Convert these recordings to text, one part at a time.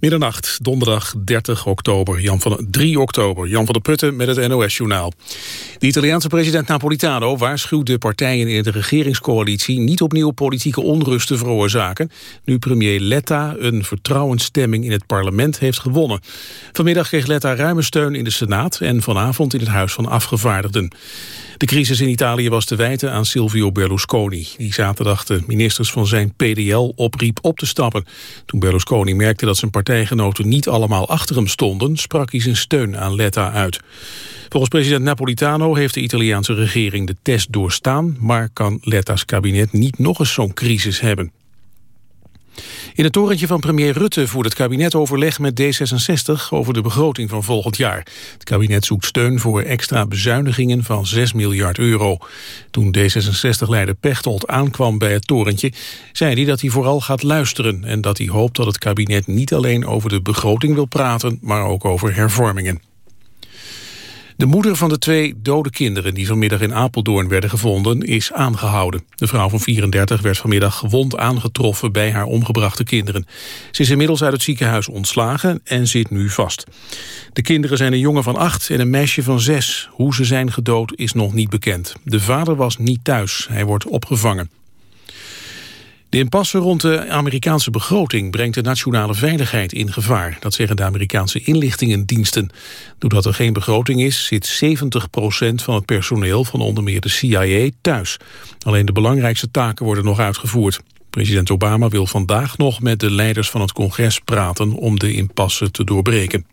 Middernacht, donderdag 30 oktober, Jan van, 3 oktober, Jan van der Putten met het NOS-journaal. De Italiaanse president Napolitano waarschuwt de partijen in de regeringscoalitie niet opnieuw politieke onrust te veroorzaken, nu premier Letta een vertrouwensstemming in het parlement heeft gewonnen. Vanmiddag kreeg Letta ruime steun in de Senaat en vanavond in het Huis van Afgevaardigden. De crisis in Italië was te wijten aan Silvio Berlusconi... die zaterdag de ministers van zijn PDL opriep op te stappen. Toen Berlusconi merkte dat zijn partijgenoten niet allemaal achter hem stonden... sprak hij zijn steun aan Letta uit. Volgens president Napolitano heeft de Italiaanse regering de test doorstaan... maar kan Letta's kabinet niet nog eens zo'n crisis hebben. In het torentje van premier Rutte voert het kabinet overleg met D66 over de begroting van volgend jaar. Het kabinet zoekt steun voor extra bezuinigingen van 6 miljard euro. Toen D66-leider Pechtold aankwam bij het torentje, zei hij dat hij vooral gaat luisteren en dat hij hoopt dat het kabinet niet alleen over de begroting wil praten, maar ook over hervormingen. De moeder van de twee dode kinderen die vanmiddag in Apeldoorn werden gevonden is aangehouden. De vrouw van 34 werd vanmiddag gewond aangetroffen bij haar omgebrachte kinderen. Ze is inmiddels uit het ziekenhuis ontslagen en zit nu vast. De kinderen zijn een jongen van acht en een meisje van zes. Hoe ze zijn gedood is nog niet bekend. De vader was niet thuis, hij wordt opgevangen. De impasse rond de Amerikaanse begroting brengt de nationale veiligheid in gevaar. Dat zeggen de Amerikaanse inlichtingendiensten. Doordat er geen begroting is, zit 70% van het personeel van onder meer de CIA thuis. Alleen de belangrijkste taken worden nog uitgevoerd. President Obama wil vandaag nog met de leiders van het congres praten om de impasse te doorbreken.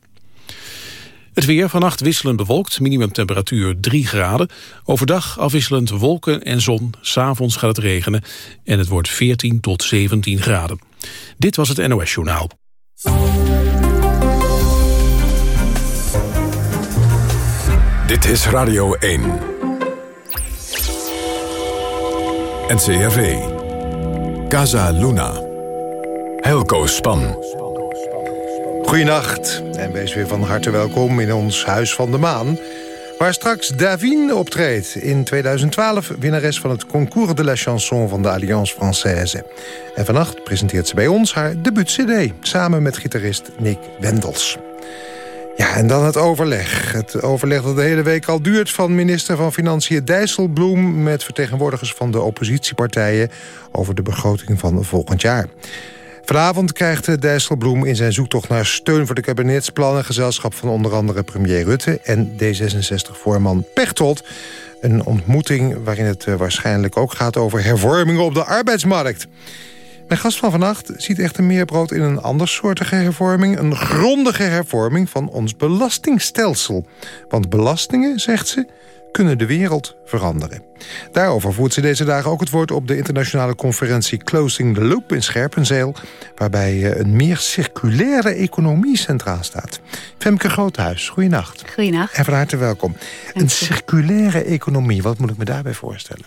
Het weer vannacht wisselend bewolkt, minimumtemperatuur 3 graden. Overdag afwisselend wolken en zon. S'avonds gaat het regenen en het wordt 14 tot 17 graden. Dit was het NOS Journaal. Dit is Radio 1. NCRV. Casa Luna. Helco Span. Goedenacht en wees weer van harte welkom in ons Huis van de Maan... waar straks Davine optreedt, in 2012 winnares van het Concours de la Chanson van de Alliance Française. En vannacht presenteert ze bij ons haar debuut-cd, samen met gitarist Nick Wendels. Ja, en dan het overleg. Het overleg dat de hele week al duurt van minister van Financiën Dijsselbloem... met vertegenwoordigers van de oppositiepartijen over de begroting van volgend jaar. Vanavond krijgt Dijsselbloem in zijn zoektocht naar steun voor de kabinetsplannen... gezelschap van onder andere premier Rutte en D66-voorman Pechtold... een ontmoeting waarin het eh, waarschijnlijk ook gaat over hervormingen op de arbeidsmarkt. Mijn gast van vannacht ziet echter meer brood in een andersoortige hervorming... een grondige hervorming van ons belastingstelsel. Want belastingen, zegt ze, kunnen de wereld veranderen. Daarover voert ze deze dagen ook het woord op de internationale conferentie Closing the Loop in Scherpenzeel, waarbij eh, een meer circulaire economie centraal staat. Femke Groothuis, goeienacht. Goeienacht. En van harte welkom. Een circulaire economie, wat moet ik me daarbij voorstellen?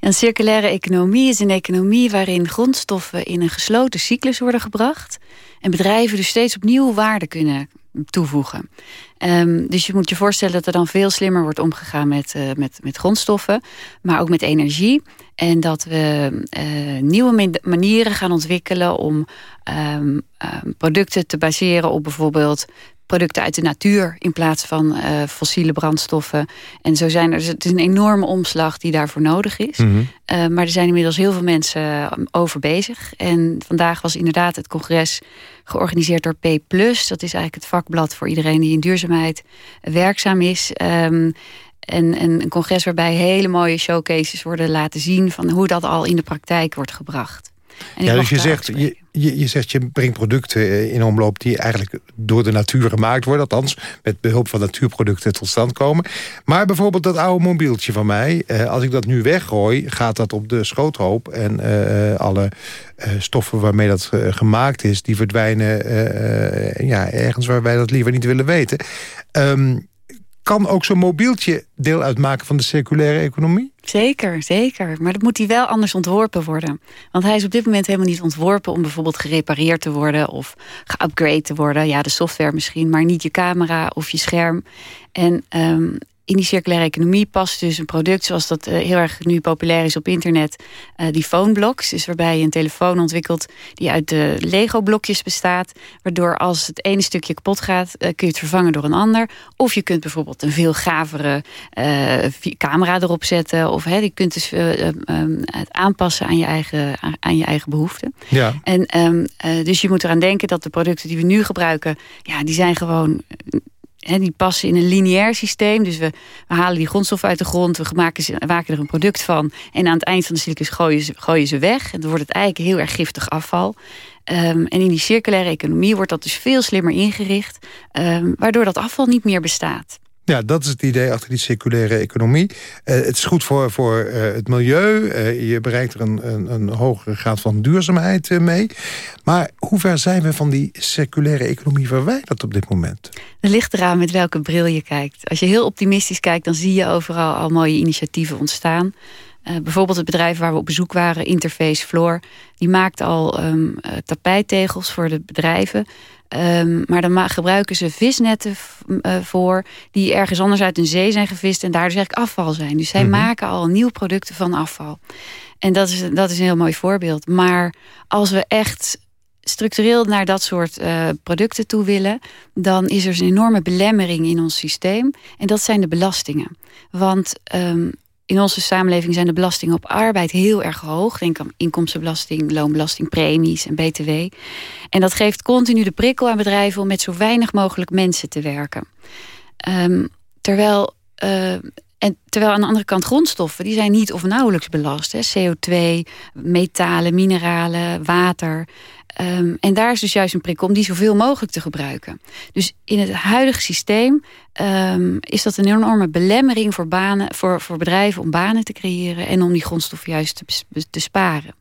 Een circulaire economie is een economie waarin grondstoffen in een gesloten cyclus worden gebracht. En bedrijven dus steeds opnieuw waarde kunnen toevoegen. Um, dus je moet je voorstellen dat er dan veel slimmer wordt omgegaan met, uh, met, met grondstoffen, maar ook met energie. En dat we uh, nieuwe manieren gaan ontwikkelen om um, um, producten te baseren op bijvoorbeeld producten uit de natuur in plaats van uh, fossiele brandstoffen. En zo zijn er, het is een enorme omslag die daarvoor nodig is. Mm -hmm. uh, maar er zijn inmiddels heel veel mensen over bezig. En vandaag was inderdaad het congres georganiseerd door P+. Dat is eigenlijk het vakblad voor iedereen die in duurzaamheid werkzaam is. Um, en, en een congres waarbij hele mooie showcases worden laten zien... van hoe dat al in de praktijk wordt gebracht. Ja, dus je zegt, je, je, je, zegt, je brengt producten eh, in omloop die eigenlijk door de natuur gemaakt worden. Althans, met behulp van natuurproducten tot stand komen. Maar bijvoorbeeld dat oude mobieltje van mij. Eh, als ik dat nu weggooi, gaat dat op de schoothoop. En uh, alle uh, stoffen waarmee dat uh, gemaakt is, die verdwijnen ja, ergens waar wij dat liever niet willen weten. Um, kan ook zo'n mobieltje deel uitmaken van de circulaire economie? Zeker, zeker. Maar dat moet hij wel anders ontworpen worden. Want hij is op dit moment helemaal niet ontworpen... om bijvoorbeeld gerepareerd te worden of geupgrade te worden. Ja, de software misschien, maar niet je camera of je scherm. En um, in die circulaire economie past dus een product zoals dat uh, heel erg nu populair is op internet. Uh, die phoneblocks, dus waarbij je een telefoon ontwikkelt die uit de Lego blokjes bestaat. Waardoor als het ene stukje kapot gaat, uh, kun je het vervangen door een ander. Of je kunt bijvoorbeeld een veel gavere camera erop zetten. Of je kunt dus um, het aanpassen aan je eigen, aan je eigen behoeften. Ja. En, um, dus je moet eraan denken dat de producten die we nu gebruiken, ja, die zijn gewoon die passen in een lineair systeem. Dus we, we halen die grondstoffen uit de grond, we maken, er een product van. En aan het eind van de cyclus gooien ze, ze weg. En dan wordt het eigenlijk heel erg giftig afval. Um, en in die circulaire economie wordt dat dus veel slimmer ingericht. Um, waardoor dat afval niet meer bestaat. Ja, dat is het idee achter die circulaire economie. Uh, het is goed voor, voor uh, het milieu. Uh, je bereikt er een, een, een, hogere graad van duurzaamheid mee. Maar hoe ver zijn we van die circulaire economie verwijderd op dit moment? Het ligt eraan met welke bril je kijkt. Als je heel optimistisch kijkt, dan zie je overal al mooie initiatieven ontstaan. bijvoorbeeld het bedrijf waar we op bezoek waren, Interface Floor... die maakt al um, tapijttegels voor de bedrijven... Um, maar dan gebruiken ze visnetten uh, voor... die ergens anders uit een zee zijn gevist... en daar dus eigenlijk afval zijn. Dus zij mm -hmm. maken al nieuwe producten van afval. En dat is, dat is een heel mooi voorbeeld. Maar als we echt structureel naar dat soort uh, producten toe willen... dan is er een enorme belemmering in ons systeem. En dat zijn de belastingen. Want um, in onze samenleving zijn de belastingen op arbeid heel erg hoog. Denk aan inkomstenbelasting, loonbelasting, premies en btw. En dat geeft continu de prikkel aan bedrijven... om met zo weinig mogelijk mensen te werken. Um, terwijl... Uh, en terwijl aan de andere kant grondstoffen, die zijn niet of nauwelijks belast. Hè. CO2, metalen, mineralen, water. Um, en daar is dus juist een prikkel om die zoveel mogelijk te gebruiken. Dus in het huidige systeem um, is dat een enorme belemmering voor, banen, voor, voor bedrijven om banen te creëren en om die grondstoffen juist te, te sparen.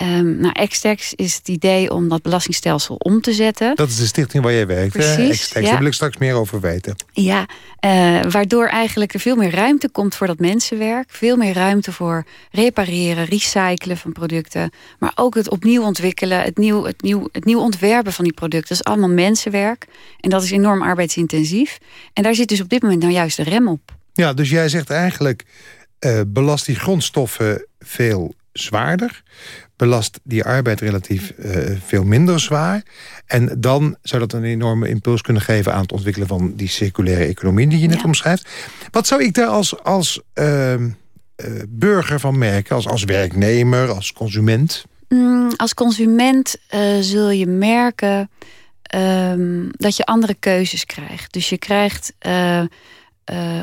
Um, nou, Extex is het idee om dat belastingstelsel om te zetten. Dat is de stichting waar jij werkt, Precies, Extex. Daar wil ik straks meer over weten. Ja, uh, waardoor eigenlijk er veel meer ruimte komt voor dat mensenwerk. Veel meer ruimte voor repareren, recyclen van producten. Maar ook het opnieuw ontwikkelen, het nieuw, het nieuw, het nieuw ontwerpen van die producten. Dat is allemaal mensenwerk. En dat is enorm arbeidsintensief. En daar zit dus op dit moment nou juist de rem op. Ja, dus jij zegt eigenlijk... Uh, belast die grondstoffen veel zwaarder belast die arbeid relatief uh, veel minder zwaar. En dan zou dat een enorme impuls kunnen geven... aan het ontwikkelen van die circulaire economie die je net ja. omschrijft. Wat zou ik daar als, als uh, uh, burger van merken? Als, als werknemer, als consument? Mm, als consument zul je merken ehm, dat je andere keuzes krijgt. Dus je krijgt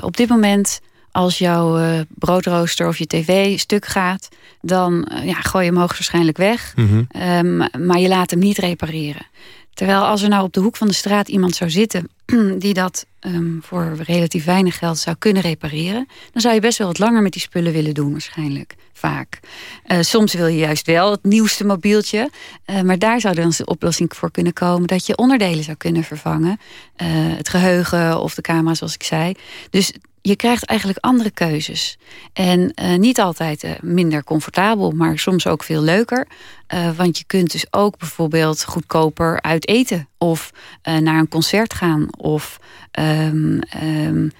op dit moment als jouw uh, broodrooster of je tv stuk gaat... dan uh, ja, gooi je hem hoogstwaarschijnlijk weg. Mm -hmm. um, maar je laat hem niet repareren. Terwijl als er nou op de hoek van de straat iemand zou zitten... die dat um, voor relatief weinig geld zou kunnen repareren... dan zou je best wel wat langer met die spullen willen doen waarschijnlijk. Vaak. Uh, soms wil je juist wel het nieuwste mobieltje. Uh, maar daar zou dan een oplossing voor kunnen komen... dat je onderdelen zou kunnen vervangen. Uh, het geheugen of de camera zoals ik zei. Dus je krijgt eigenlijk andere keuzes. En uh, niet altijd uh, minder comfortabel, maar soms ook veel leuker. Uh, want je kunt dus ook bijvoorbeeld goedkoper uit eten. Of naar een concert gaan. Of um, um,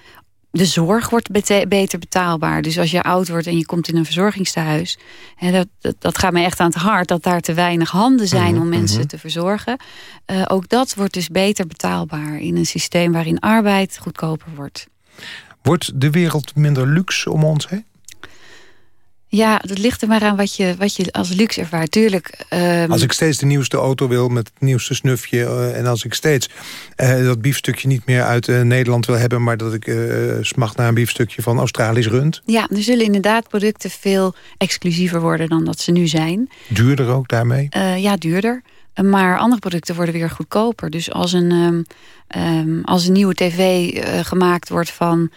de zorg wordt bete beter betaalbaar. Dus als je oud wordt en je komt in een verzorgingstehuis... Hè, dat, dat, dat, gaat me echt aan het hart dat daar te weinig handen zijn... om mensen mm -hmm. te verzorgen. ook dat wordt dus beter betaalbaar in een systeem... waarin arbeid goedkoper wordt. Wordt de wereld minder luxe om ons heen? Ja, dat ligt er maar aan wat je, wat je als luxe ervaart. Tuurlijk. Um... Als ik steeds de nieuwste auto wil met het nieuwste snufje... Uh, en als ik steeds uh, dat biefstukje niet meer uit uh, Nederland wil hebben... maar dat ik smacht naar een biefstukje van Australisch rund. Ja, er zullen inderdaad producten veel exclusiever worden dan dat ze nu zijn. Duurder ook daarmee? ja, duurder. Maar andere producten worden weer goedkoper. Dus als een, um, um, als een nieuwe tv uh, gemaakt wordt van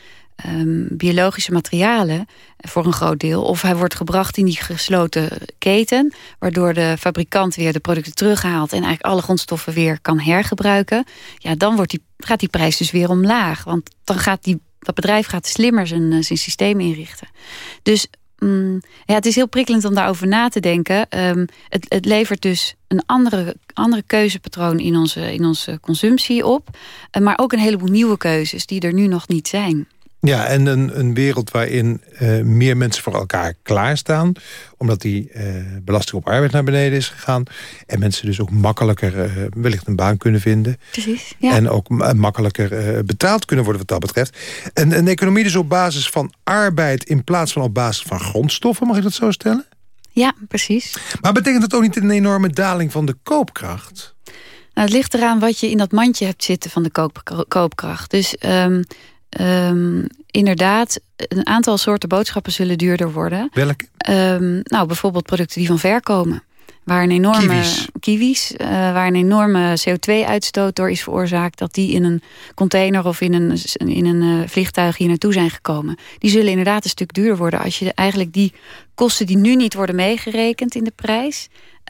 um, biologische materialen... voor een groot deel... of hij wordt gebracht in die gesloten keten... waardoor de fabrikant weer de producten terughaalt... en eigenlijk alle grondstoffen weer kan hergebruiken... ja, dan wordt die, gaat die prijs dus weer omlaag. Want dan gaat die, dat bedrijf gaat slimmer zijn, uh, zijn systeem inrichten. Dus Mm, ja, het is heel prikkelend om daarover na te denken. Um, het, het, levert dus een andere, andere keuzepatroon in onze, in onze consumptie op. Uh, maar ook een heleboel nieuwe keuzes die er nu nog niet zijn. Ja, en een, een wereld waarin uh, meer mensen voor elkaar klaarstaan. Omdat die uh, belasting op arbeid naar beneden is gegaan. En mensen dus ook makkelijker uh, wellicht een baan kunnen vinden. Precies, ja. En ook makkelijker betaald kunnen worden wat dat betreft. En een economie dus op basis van arbeid... in plaats van op basis van grondstoffen, mag ik dat zo stellen? Ja, precies. Maar betekent dat ook niet een enorme daling van de koopkracht? Nou, het ligt eraan wat je in dat mandje hebt zitten van de koop, koopkracht. Dus um, um, inderdaad, een aantal soorten boodschappen zullen duurder worden. Welke? Um, nou, bijvoorbeeld producten die van ver komen. Waar een enorme kiwis, kiwis uh, waar een enorme CO2-uitstoot door is veroorzaakt, dat die in een container of in een, in een uh, vliegtuig hier naartoe zijn gekomen. Die zullen inderdaad een stuk duurder worden als je eigenlijk die kosten die nu niet worden meegerekend in de prijs,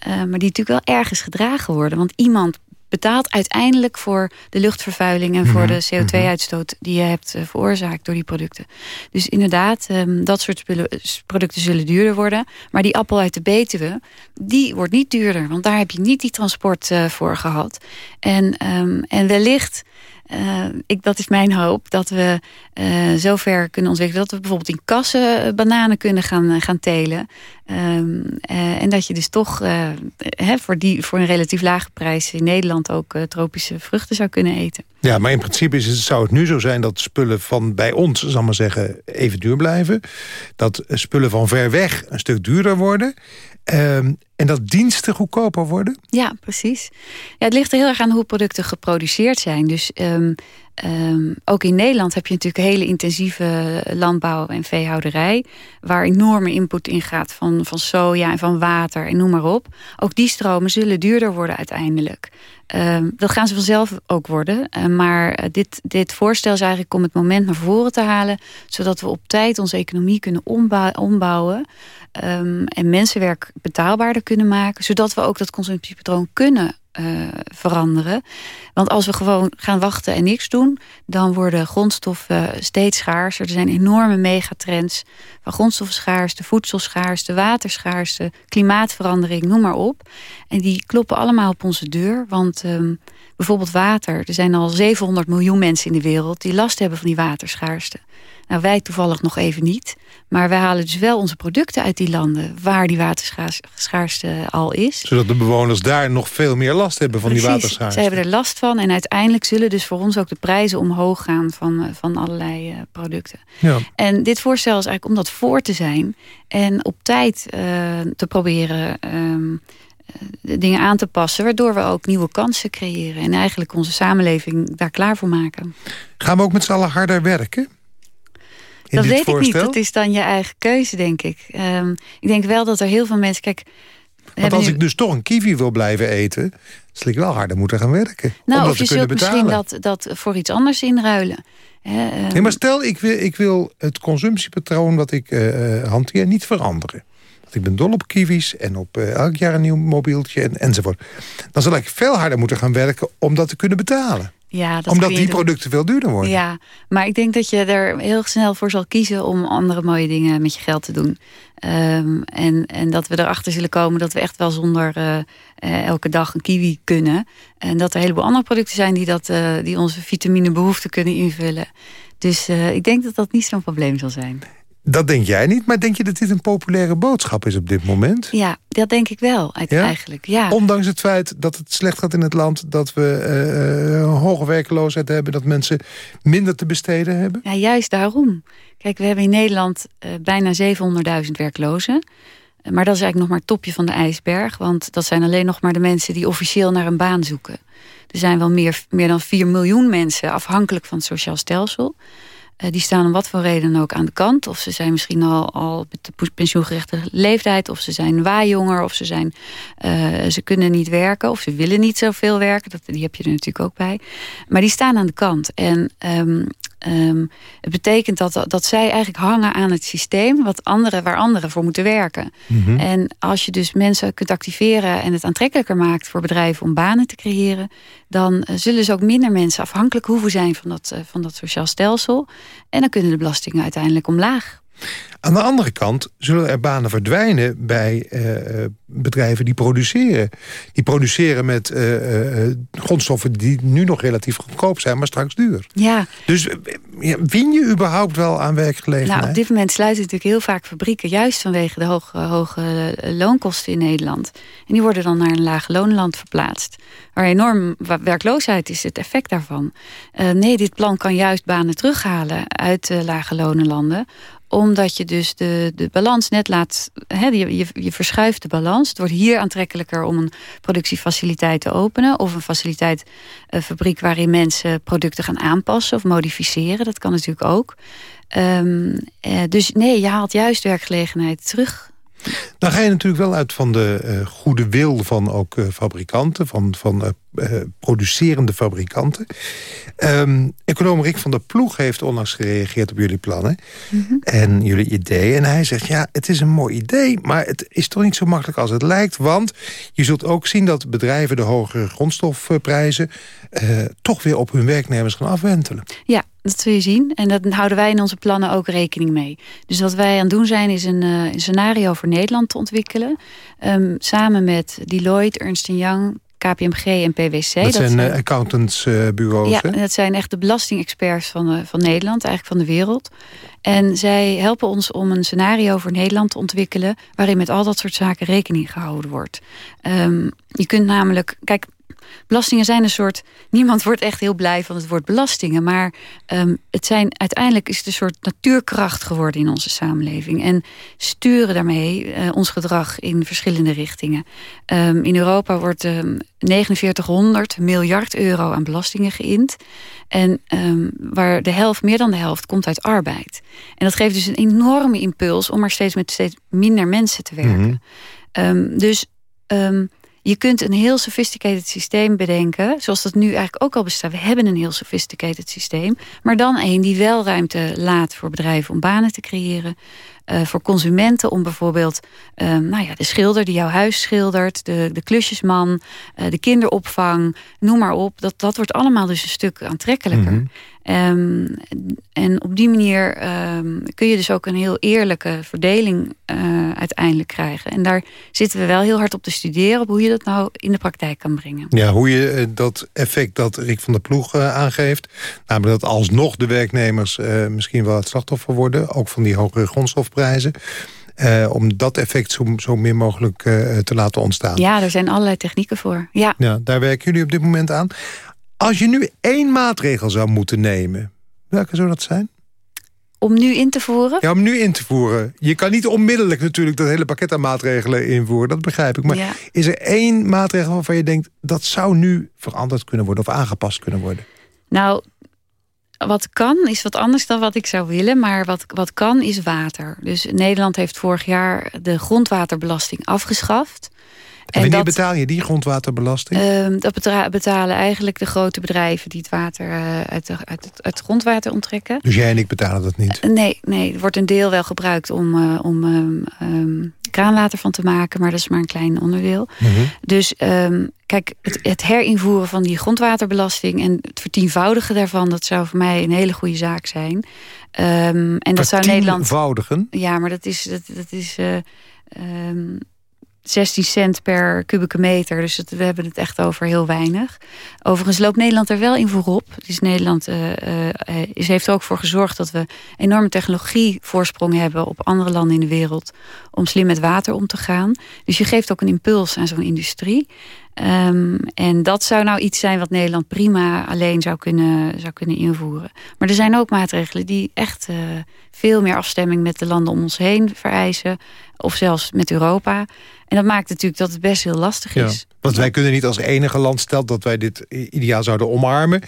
uh, maar die natuurlijk wel ergens gedragen worden. Want iemand betaalt uiteindelijk voor de luchtvervuiling en voor Mhm, de CO2-uitstoot die je hebt uh, veroorzaakt door die producten. Dus inderdaad, um, dat soort spullen, producten zullen duurder worden. Maar die appel uit de Betuwe, die wordt niet duurder. Want daar heb je niet die transport uh, voor gehad. En, um, en wellicht... Uh, ik, dat is mijn hoop, dat we uh, zover kunnen ontwikkelen... dat we bijvoorbeeld in kassen uh, bananen kunnen gaan, gaan telen. Um, en dat je dus toch he, voor, die, voor een relatief lage prijs... in Nederland ook tropische vruchten zou kunnen eten. Ja, maar in principe is het, zou het nu zo zijn dat spullen van bij ons... zal maar zeggen, even duur blijven. Dat spullen van ver weg een stuk duurder worden... Um, en dat diensten goedkoper worden? Ja, precies. Ja, het ligt er heel erg aan hoe producten geproduceerd zijn. Dus um, um, ook in Nederland heb je natuurlijk hele intensieve landbouw en veehouderij... waar enorme input in gaat van, van soja en van water en noem maar op. Ook die stromen zullen duurder worden uiteindelijk. Um, dat gaan ze vanzelf ook worden. Uh, maar uh, dit, dit voorstel is eigenlijk om het moment naar voren te halen... zodat we op tijd onze economie kunnen ombou ombouwen... Um, en mensenwerk betaalbaarder kunnen maken... zodat we ook dat consumptiepatroon kunnen uh, veranderen. Want als we gewoon gaan wachten en niks doen... dan worden grondstoffen steeds schaarser. Er zijn enorme megatrends van grondstoffenschaarste, voedselschaarste... waterschaarste, klimaatverandering, noem maar op. En die kloppen allemaal op onze deur. Want um, bijvoorbeeld water. Er zijn al 700 miljoen mensen in de wereld... die last hebben van die waterschaarste. Nou, wij toevallig nog even niet. Maar wij halen dus wel onze producten uit die landen... waar die waterschaarste al is. Zodat de bewoners daar nog veel meer last hebben van Precies, die waterschaarste. Ze hebben er last van. En uiteindelijk zullen dus voor ons ook de prijzen omhoog gaan... van, van allerlei uh, producten. Ja. En dit voorstel is eigenlijk om dat voor te zijn... en op tijd uh, te proberen... Um, de dingen aan te passen... waardoor we ook nieuwe kansen creëren... en eigenlijk onze samenleving daar klaar voor maken. Gaan we ook met z'n allen harder werken? In dat dit weet voorstel? ik niet. Dat is dan je eigen keuze, denk ik. Um, ik denk wel dat er heel veel mensen... Kijk, Want als nu... ik dus toch een kiwi wil blijven eten... zal ik wel harder moeten gaan werken. Nou, om dat of je te zult betalen. misschien dat, dat voor iets anders inruilen. He, um... Nee, maar stel, ik wil, ik wil het consumptiepatroon wat ik uh, hanteer niet veranderen. Want ik ben dol op kiwis en op uh, elk jaar een nieuw mobieltje en, enzovoort. Dan zal ik veel harder moeten gaan werken om dat te kunnen betalen. Ja, dat Omdat die producten veel duurder worden. Ja, maar ik denk dat je er heel snel voor zal kiezen... om andere mooie dingen met je geld te doen. Um, en, en dat we erachter zullen komen dat we echt wel zonder uh, uh, elke dag een kiwi kunnen. En dat er een heleboel andere producten zijn... die, dat, uh, die onze vitaminebehoeften kunnen invullen. Dus ik denk dat dat niet zo'n probleem zal zijn. Dat denk jij niet, maar denk je dat dit een populaire boodschap is op dit moment? Ja, dat denk ik wel, eigenlijk. Ja? Ondanks het feit dat het slecht gaat in het land... dat we uh, hoge werkloosheid hebben... dat mensen minder te besteden hebben? Ja, juist daarom. Kijk, we hebben in Nederland uh, bijna 700.000 werklozen. Maar dat is eigenlijk nog maar het topje van de ijsberg. Want dat zijn alleen nog maar de mensen die officieel naar een baan zoeken. Er zijn wel meer, meer dan 4 miljoen mensen afhankelijk van het sociaal stelsel... Uh, die staan om wat voor reden ook aan de kant. Of ze zijn misschien al, al met de pensioengerechtigde leeftijd. Of ze zijn waaijonger. Of ze, zijn, uh, ze kunnen niet werken. Of ze willen niet zoveel werken. Dat, die heb je er natuurlijk ook bij. Maar die staan aan de kant. En um, um, het betekent dat, dat zij eigenlijk hangen aan het systeem. Wat anderen, waar anderen voor moeten werken. Mhm. Mm -hmm. En als je dus mensen kunt activeren. En het aantrekkelijker maakt voor bedrijven om banen te creëren. Dan uh, zullen ze ook minder mensen afhankelijk hoeven zijn van dat, van dat sociaal stelsel. En dan kunnen de belastingen uiteindelijk omlaag. Aan de andere kant zullen er banen verdwijnen bij uh, bedrijven die produceren. Die produceren met uh, grondstoffen die nu nog relatief goedkoop zijn, maar straks duur. Ja. Dus win je überhaupt wel aan werkgelegenheid? Nou, op dit moment sluiten natuurlijk heel vaak fabrieken... juist vanwege de hoge, hoge loonkosten in Nederland. En die worden dan naar een lage loonland verplaatst. Waar enorm werkloosheid is het effect daarvan. nee, dit plan kan juist banen terughalen uit lage lonenlanden omdat je dus de, de balans net laat... He, je, je, je verschuift de balans. Het wordt hier aantrekkelijker om een productiefaciliteit te openen... of een faciliteit, een fabriek waarin mensen producten gaan aanpassen... of modificeren, dat kan natuurlijk ook. Um, eh, dus nee, je haalt juist werkgelegenheid terug dan ga je natuurlijk wel uit van de uh, goede wil van ook fabrikanten... van, van producerende fabrikanten. Um, econoom Rick van der Ploeg heeft onlangs gereageerd op jullie plannen... Mm -hmm. en jullie ideeën. En hij zegt, ja, het is een mooi idee... maar het is toch niet zo makkelijk als het lijkt... want je zult ook zien dat bedrijven de hogere grondstofprijzen... toch weer op hun werknemers gaan afwentelen. Ja, dat zul je zien. En dat houden wij in onze plannen ook rekening mee. Dus wat wij aan het doen zijn is een, uh, een scenario voor Nederland te ontwikkelen. Um, samen met Deloitte, Ernst Young, KPMG en PwC. Dat, dat zijn, zijn accountantsbureaus, Ja, dat zijn echt de belastingexperts van, van Nederland, eigenlijk van de wereld. En zij helpen ons om een scenario voor Nederland te ontwikkelen... waarin met al dat soort zaken rekening gehouden wordt. Um, je kunt namelijk... Kijk, belastingen zijn een soort... Niemand wordt echt heel blij van het woord belastingen. Maar um, het zijn, uiteindelijk is het een soort natuurkracht geworden in onze samenleving. En sturen daarmee uh, ons gedrag in verschillende richtingen. Um, in Europa wordt um, 4900 miljard euro aan belastingen geïnd. En waar de helft, meer dan de helft, komt uit arbeid. En dat geeft dus een enorme impuls om er steeds met steeds minder mensen te werken. Mm -hmm. dus... Je kunt een heel sophisticated systeem bedenken. Zoals dat nu eigenlijk ook al bestaat. We hebben een heel sophisticated systeem. Maar dan een die wel ruimte laat voor bedrijven om banen te creëren. Uh, voor consumenten om bijvoorbeeld uh, nou ja, de schilder die jouw huis schildert... de, de klusjesman, uh, de kinderopvang, noem maar op. Dat, dat wordt allemaal dus een stuk aantrekkelijker. Mm -hmm. Um, en op die manier um, kun je dus ook een heel eerlijke verdeling uiteindelijk krijgen. En daar zitten we wel heel hard op te studeren... op hoe je dat nou in de praktijk kan brengen. Ja, hoe je dat effect dat Rick van der Ploeg aangeeft... namelijk dat alsnog de werknemers misschien wel het slachtoffer worden... ook van die hogere grondstofprijzen... Uh, om dat effect zo, zo min mogelijk uh, te laten ontstaan. Ja, er zijn allerlei technieken voor. Ja. ja, daar werken jullie op dit moment aan. Als je nu één maatregel zou moeten nemen, welke zou dat zijn? Om nu in te voeren? Ja, om nu in te voeren. Je kan niet onmiddellijk natuurlijk dat hele pakket aan maatregelen invoeren. Dat begrijp ik. Maar ja. is er één maatregel waarvan je denkt... dat zou nu veranderd kunnen worden of aangepast kunnen worden? Nou, wat kan is wat anders dan wat ik zou willen. Maar wat, wat kan is water. Dus Nederland heeft vorig jaar de grondwaterbelasting afgeschaft. En wanneer dat, betaal je die grondwaterbelasting? Uh, dat betalen eigenlijk de grote bedrijven die het water uh, uit, de, uit, het, uit, het, grondwater onttrekken. Dus jij en ik betalen dat niet? Uh, nee, nee, er wordt een deel wel gebruikt om, uh, om um, kraanwater van te maken. Maar dat is maar een klein onderdeel. Mhm. Dus um, kijk, het, het, herinvoeren van die grondwaterbelasting... en het vertienvoudigen daarvan, dat zou voor mij een hele goede zaak zijn. En dat zou Nederland... Vertienvoudigen? Ja, maar dat is... Dat, dat is um, 16 cent per kubieke meter. Dus we hebben het echt over heel weinig. Overigens loopt Nederland er wel in voorop. Dus Nederland uh, uh, is, heeft er ook voor gezorgd dat we enorme technologievoorsprong hebben op andere landen in de wereld. Om slim met water om te gaan. Dus je geeft ook een impuls aan zo'n industrie. Um, en dat zou nou iets zijn wat Nederland prima alleen zou kunnen, zou kunnen invoeren. Maar er zijn ook maatregelen die echt veel meer afstemming met de landen om ons heen vereisen. Of zelfs met Europa. En dat maakt natuurlijk dat het best heel lastig is. Ja, want wij kunnen niet als enige land, stelt dat wij dit ideaal zouden omarmen...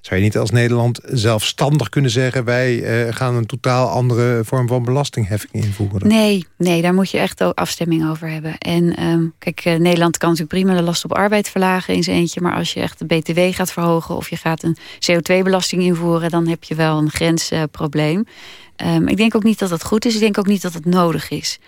zou je niet als Nederland zelfstandig kunnen zeggen... wij uh, gaan een totaal andere vorm van belastingheffing invoeren? Nee, nee daar moet je echt ook afstemming over hebben. En um, kijk, uh, Nederland kan natuurlijk prima de last op arbeid verlagen in zijn eentje... maar als je echt de BTW gaat verhogen of je gaat een CO2-belasting invoeren... dan heb je wel een grensprobleem. Uh, Um, ik denk ook niet dat dat goed is. Ik denk ook niet dat het nodig is.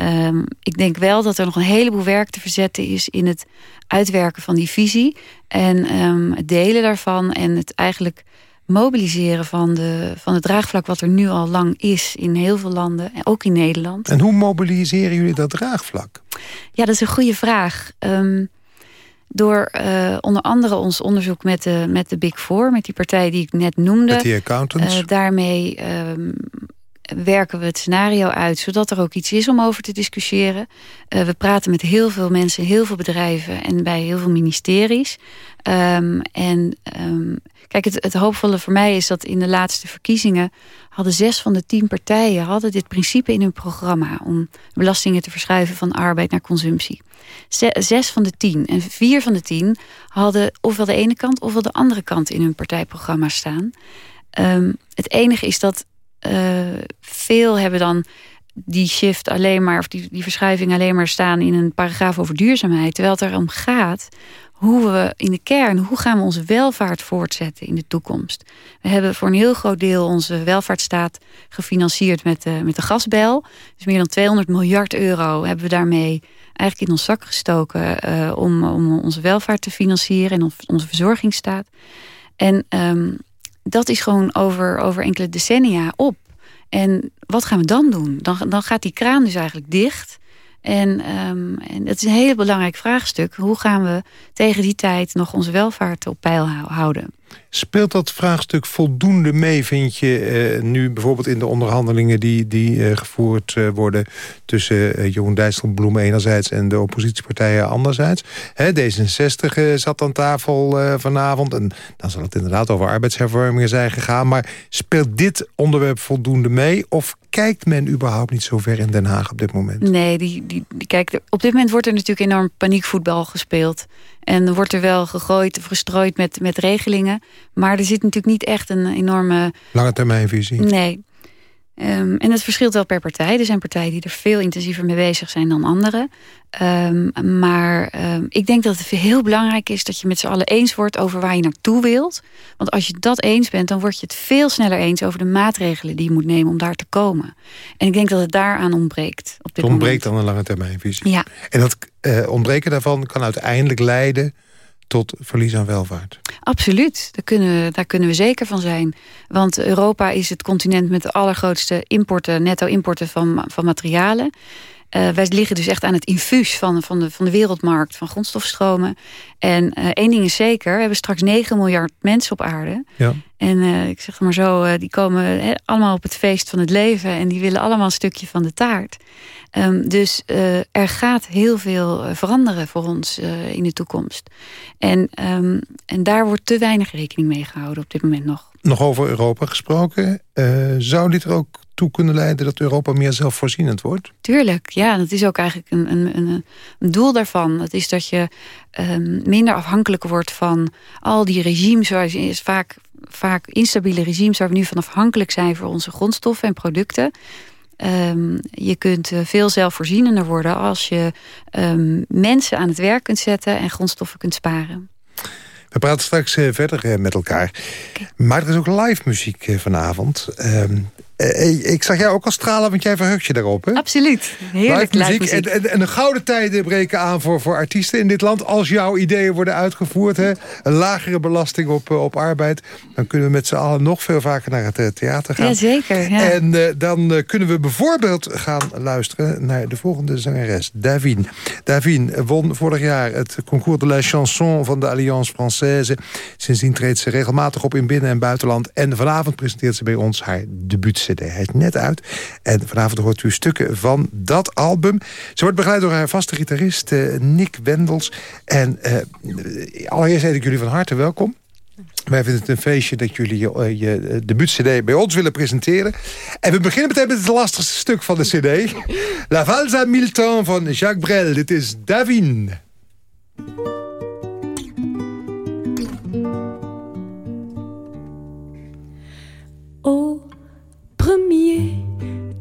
Um, ik denk wel dat er nog een heleboel werk te verzetten is... in het uitwerken van die visie. En um, het delen daarvan. En het eigenlijk mobiliseren van, de, van het draagvlak wat er nu al lang is in heel veel landen, ook in Nederland. En hoe mobiliseren jullie dat draagvlak? Ja, dat is een goede vraag. Um, door uh, onder andere ons onderzoek met de, met de Big Four, met die partij die ik net noemde. Met die accountants. Uh, daarmee um, werken we het scenario uit, zodat er ook iets is om over te discussiëren. Uh, we praten met heel veel mensen, heel veel bedrijven en bij heel veel ministeries. Um, en um, kijk, het, het hoopvolle voor mij is dat in de laatste verkiezingen hadden zes van de tien partijen hadden dit principe in hun programma om belastingen te verschuiven van arbeid naar consumptie. Zes van de tien en vier van de tien hadden ofwel de ene kant ofwel de andere kant in hun partijprogramma staan. Um, het enige is dat uh, veel hebben dan die shift alleen maar, of die, die verschuiving alleen maar staan in een paragraaf over duurzaamheid. Terwijl het erom gaat hoe we in de kern, hoe gaan we onze welvaart voortzetten in de toekomst. We hebben voor een heel groot deel onze welvaartsstaat gefinancierd met de, met de gasbel. Dus meer dan 200 miljard euro hebben we daarmee eigenlijk in ons zak gestoken uh, om, om onze welvaart te financieren en onze verzorgingsstaat. En um, dat is gewoon over, over enkele decennia op. En wat gaan we dan doen? Dan, dan gaat die kraan dus eigenlijk dicht. En, um, en dat is een heel belangrijk vraagstuk. Hoe gaan we tegen die tijd nog onze welvaart op peil houden? Speelt dat vraagstuk voldoende mee, vind je, eh, nu bijvoorbeeld in de onderhandelingen die, die eh, gevoerd eh, worden tussen Jeroen Dijsselbloem enerzijds en de oppositiepartijen anderzijds? Hè, D66 eh, zat aan tafel vanavond en dan zal het inderdaad over arbeidshervormingen zijn gegaan. Maar speelt dit onderwerp voldoende mee of kijkt men überhaupt niet zo ver in Den Haag op dit moment? Nee, die, die, die, kijk, op dit moment wordt er natuurlijk enorm paniekvoetbal gespeeld. En wordt er wel gegooid of gestrooid met, met regelingen. Maar er zit natuurlijk niet echt een enorme... Lange termijnvisie. Nee. Um, en het verschilt wel per partij. Er zijn partijen die er veel intensiever mee bezig zijn dan anderen. Um, maar um, ik denk dat het heel belangrijk is dat je met z'n allen eens wordt over waar je naartoe wilt. Want als je dat eens bent, dan word je het veel sneller eens over de maatregelen die je moet nemen om daar te komen. En ik denk dat het daaraan ontbreekt. Op dit het ontbreekt dan een lange termijnvisie. Ja. En dat uh, ontbreken daarvan kan uiteindelijk leiden tot verlies aan welvaart. Absoluut, daar kunnen, we, daar kunnen we zeker van zijn. Want Europa is het continent met de allergrootste importen, netto-importen van, van materialen. Uh, wij liggen dus echt aan het infuus van, van, de, van de wereldmarkt van grondstofstromen. En uh, één ding is zeker, we hebben straks 9 miljard mensen op aarde. Ja. En uh, ik zeg maar zo, die komen he, allemaal op het feest van het leven. En die willen allemaal een stukje van de taart. Um, dus er gaat heel veel veranderen voor ons in de toekomst. En, um, en daar wordt te weinig rekening mee gehouden op dit moment nog. Nog over Europa gesproken. zou dit er ook toe kunnen leiden dat Europa meer zelfvoorzienend wordt? Tuurlijk, ja. Dat is ook eigenlijk een, een, een, doel daarvan. Dat is dat je um, minder afhankelijk wordt van al die regimes... zoals is vaak, vaak instabiele regimes waar we nu van afhankelijk zijn... voor onze grondstoffen en producten. Um, je kunt uh, veel zelfvoorzienender worden als je um, mensen aan het werk kunt zetten... en grondstoffen kunt sparen. We praten straks uh, verder uh, met elkaar. Okay. Maar er is ook live muziek vanavond. Um, uh, ik zag jou ook al stralen, want jij verheugt je daarop. Hè? Absoluut. Heerlijk live muziek. En, en, en, de gouden tijden breken aan voor, voor artiesten in dit land. Als jouw ideeën worden uitgevoerd. Hè? Een lagere belasting op, op arbeid. Dan kunnen we met z'n allen nog veel vaker naar het theater gaan. Jazeker. Ja. En uh, dan uh, kunnen we bijvoorbeeld gaan luisteren naar de volgende zangeres. Davine. Davine won vorig jaar het Concours de la Chanson van de Alliance Française. Sindsdien treedt ze regelmatig op in binnen- en buitenland. En vanavond presenteert ze bij ons haar debuut cd. Hij is net uit. En vanavond hoort u stukken van dat album. Ze wordt begeleid door haar vaste gitarist uh, Nick Wendels. En uh, allereerst heet ik jullie van harte welkom. Wij vinden het een feestje dat jullie je, uh, je debuut-cd bij ons willen presenteren. En we beginnen meteen met het lastigste stuk van de cd. La mille temps van Jacques Brel. Dit is Davine.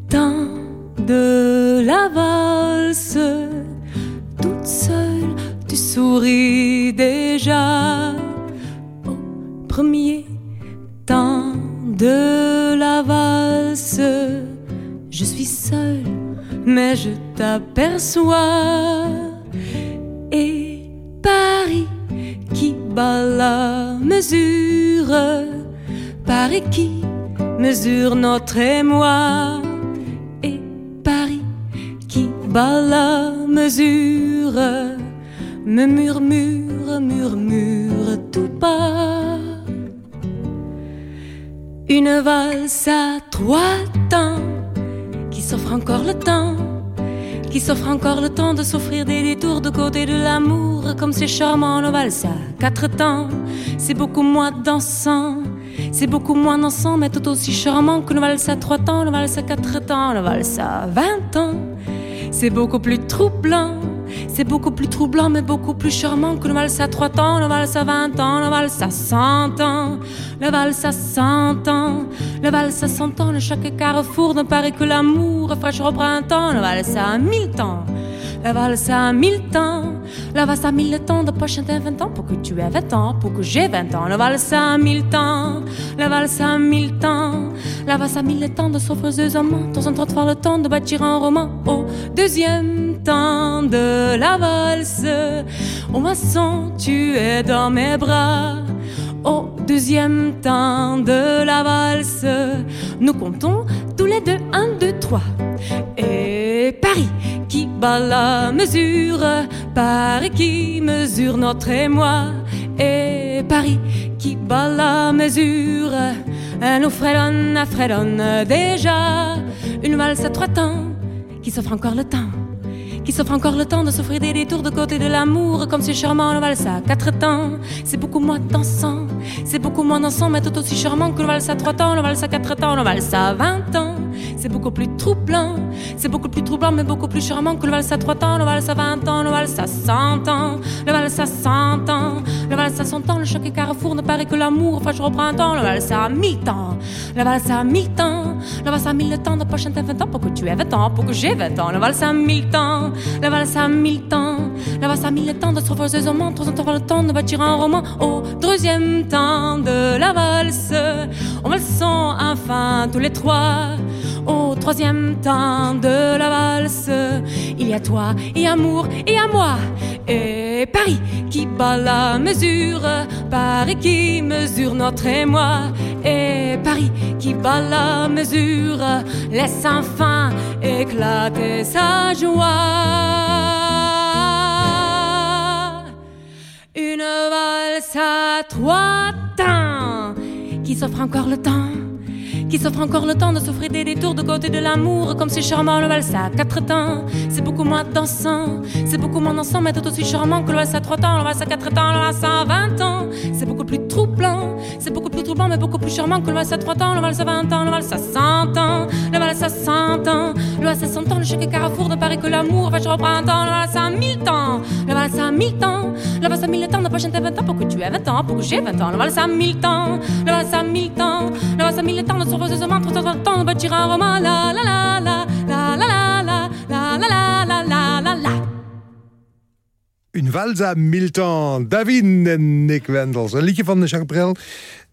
Temps de la valse, toute seule, tu souris déjà. Au premier temps de la valse, je suis seule, mais je t'aperçois. Et Paris qui bat la mesure Paris qui mesure notre émoi la mesure me murmure, murmure tout bas. Une valse à trois temps qui s'offre encore le temps qui s'offre encore le temps de s'offrir des détours de côté de l'amour, comme c'est charmant le valse à quatre temps. C'est beaucoup moins dansant, c'est beaucoup moins dansant, mais tout aussi charmant que le valse à trois temps, le valse à quatre temps, le valse à vingt ans. C'est beaucoup plus troublant c'est beaucoup plus troublant, mais beaucoup plus charmant que le valse à trois temps, le valse à vingt ans, le valse à cent ans, le valse à cent ans, le valse à cent ans, le chaque carrefour ne paraît que l'amour fraîche au printemps, le valse à mille temps. La valse à mille temps, la valse à mille temps, de prochain vingt ans pour que tu aies vingt ans, pour que j'ai vingt ans. La valse à mille temps, la valse à mille temps, la valse à mille temps de souffreuse amants, temps de faire le temps de bâtir un roman. Au deuxième temps de la valse, on m'a es dans mes bras. Au deuxième temps de la valse, nous comptons tous les deux, un, deux, trois. Et Paris qui bat la mesure, Paris qui mesure notre émoi, et Paris qui bat la mesure, nous fredonne, fredonne déjà une valse à trois temps qui s'offre encore le temps qui s'offre encore le temps de s'offrir des détours de côté de l'amour, comme c'est charmant le valse à quatre temps. C'est beaucoup moins dansant, c'est beaucoup moins dansant, mais tout aussi charmant que le valse à trois temps, le valse à quatre temps, le valse à vingt ans. C'est beaucoup plus troublant, c'est beaucoup plus troublant, mais beaucoup plus charmant que le valse à trois temps, le valse à vingt ans, le valse à cent ans, le valse à cent ans, le valse à cent ans, le choc et carrefour ne paraît que l'amour, enfin je reprends temps, le valse à mi-temps, le valse à mi-temps, le valse à mille temps de prochain vingt ans pour que tu aies vingt ans, pour que j'ai vingt ans, le valse à mille temps, la valse à mille temps, la valse à mille temps de se reposer au monde, trois le temps de bâtir un roman. Au deuxième temps de la valse, on son enfin tous les trois. Au troisième temps de la valse, il y a toi et amour et à moi. Et Paris qui bat la mesure, Paris qui mesure notre émoi. Et Paris qui bat la mesure, laisse enfin éclater sa joie. Une valse à trois temps qui s'offre encore le temps qui s'offre encore le temps de s'offrir des détours de côté de l'amour, comme c'est charmant le valse à quatre temps. C'est beaucoup moins dansant, c'est beaucoup moins dansant, mais tout aussi charmant que le valse à trois temps, le valse à quatre temps, le valse à vingt ans. C'est beaucoup plus troublant, c'est beaucoup plus troublant, mais beaucoup plus charmant que le valse à trois temps, le valse à vingt ans, le valse à cent ans, le valse à cent ans, le valse à cent ans, le chèque carrefour ne paraît que l'amour va je reprends temps, le valse à mille temps, le valse à mille temps, le valse à mille temps, de prochaine vingt ans pour que tu aies vingt ans, pour que j'ai vingt ans, le valse à mille temps, le valse à mille temps, le valse à mille temps, de Heureusement, trop temps bâtir un roman. La la la la la la la la la la la la la. Une valse Milton, David en Nick Wendels. Een liedje van Jacques Brel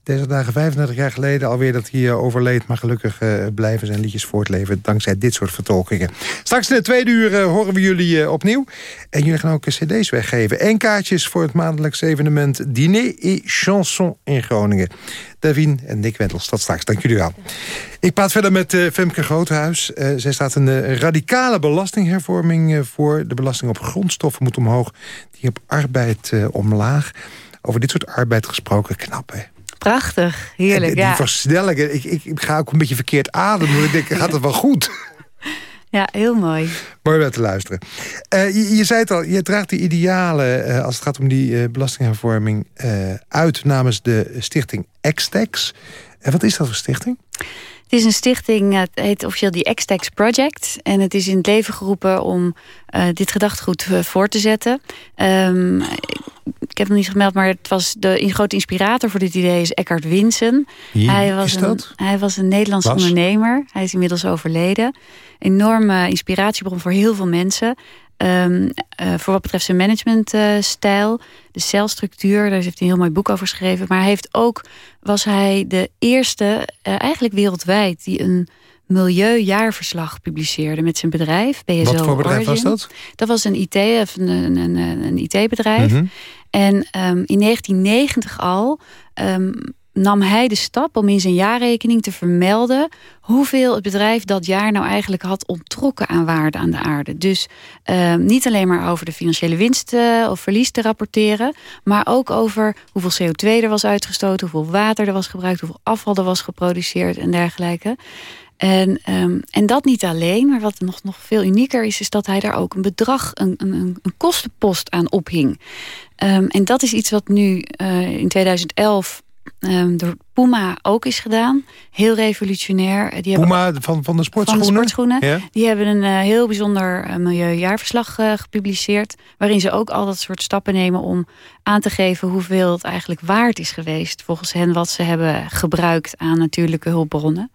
deze dagen 35 jaar geleden alweer dat hij eh, overleed. Maar gelukkig uh, blijven zijn liedjes voortleven dankzij dit soort vertolkingen. Straks in de tweede uur uh, horen we jullie opnieuw. En jullie gaan ook cd's weggeven. En kaartjes voor het maandelijks evenement Diner et Chanson in Groningen. Davin en Nick Wendels, tot straks. Dank jullie wel. Ik praat verder met Femke Groothuis. zij staat een radicale belastinghervorming voor. De belasting op grondstoffen moet omhoog. Die op arbeid omlaag. Over dit soort arbeid gesproken, knap hè? Prachtig, heerlijk. die versnellingen, ik, ik, ik, ga ook een beetje verkeerd ademen. ik denk, gaat het wel goed? Ja, heel mooi. Mooi wel te luisteren. Uh, je, je, zei het al, je draagt die idealen uh, als het gaat om die uh, belastinghervorming uit namens de stichting Extex. En wat is dat voor stichting? Het is een stichting, het heet officieel die Extex Project. En het is in het leven geroepen om dit gedachtegoed voor te zetten. Um, ik heb het niet gemeld, maar het was de grote inspirator voor dit idee is Eckhart Winsen. hij was Een, hij was een Nederlands ondernemer. Hij is inmiddels overleden. Enorme inspiratiebron voor heel veel mensen. Um, uh, voor wat betreft zijn managementstijl, uh, de celstructuur, daar heeft hij een heel mooi boek over geschreven. Maar hij heeft ook, was hij de eerste, uh, eigenlijk wereldwijd, die een milieujaarverslag publiceerde met zijn bedrijf. BSL Wat voor bedrijf was dat? Dat was een IT, een, een, een, een IT-bedrijf. Mhm. En um, in 1990 al um, nam hij de stap om in zijn jaarrekening te vermelden hoeveel het bedrijf dat jaar nou eigenlijk had onttrokken aan waarde aan de aarde. Dus uh, niet alleen maar over de financiële winst uh, of verlies te rapporteren, maar ook over hoeveel CO2 er was uitgestoten, hoeveel water er was gebruikt, hoeveel afval er was geproduceerd en dergelijke. En, um, en dat niet alleen, maar wat nog, nog veel unieker is... is dat hij daar ook een bedrag, een, een, een kostenpost aan ophing. Um, en dat is iets wat nu uh, in 2011 um, door Puma ook is gedaan. Heel revolutionair. Die Puma hebben, van, van de sportschoenen? Van de sportschoenen. Ja. Die hebben een uh, heel bijzonder uh, milieujaarverslag uh, gepubliceerd. Waarin ze ook al dat soort stappen nemen om aan te geven hoeveel het eigenlijk waard is geweest. Volgens hen wat ze hebben gebruikt aan natuurlijke hulpbronnen.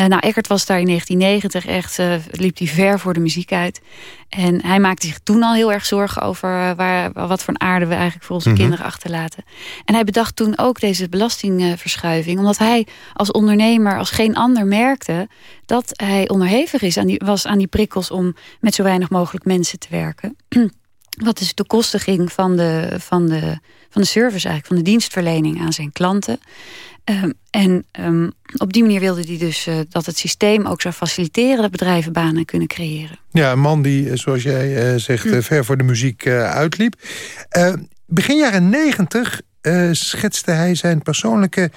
Uh, nou, Eckert was daar in 1990 echt, uh, liep hij ver voor de muziek uit. En hij maakte zich toen al heel erg zorgen over uh, waar, wat voor een aarde we eigenlijk voor onze mm -hmm. kinderen achterlaten. En hij bedacht toen ook deze belastingverschuiving. Omdat hij als ondernemer, als geen ander merkte dat hij onderhevig is aan die, was aan die prikkels om met zo weinig mogelijk mensen te werken. Wat dus de kosten ging van de, van, de, van de service eigenlijk, van de dienstverlening aan zijn klanten. Um, en um, op die manier wilde hij dus uh, dat het systeem ook zou faciliteren... dat bedrijven banen kunnen creëren. Ja, een man die, eh, zoals jij uh, zegt, hm. ver voor de muziek uitliep. begin jaren negentig schetste hij zijn persoonlijke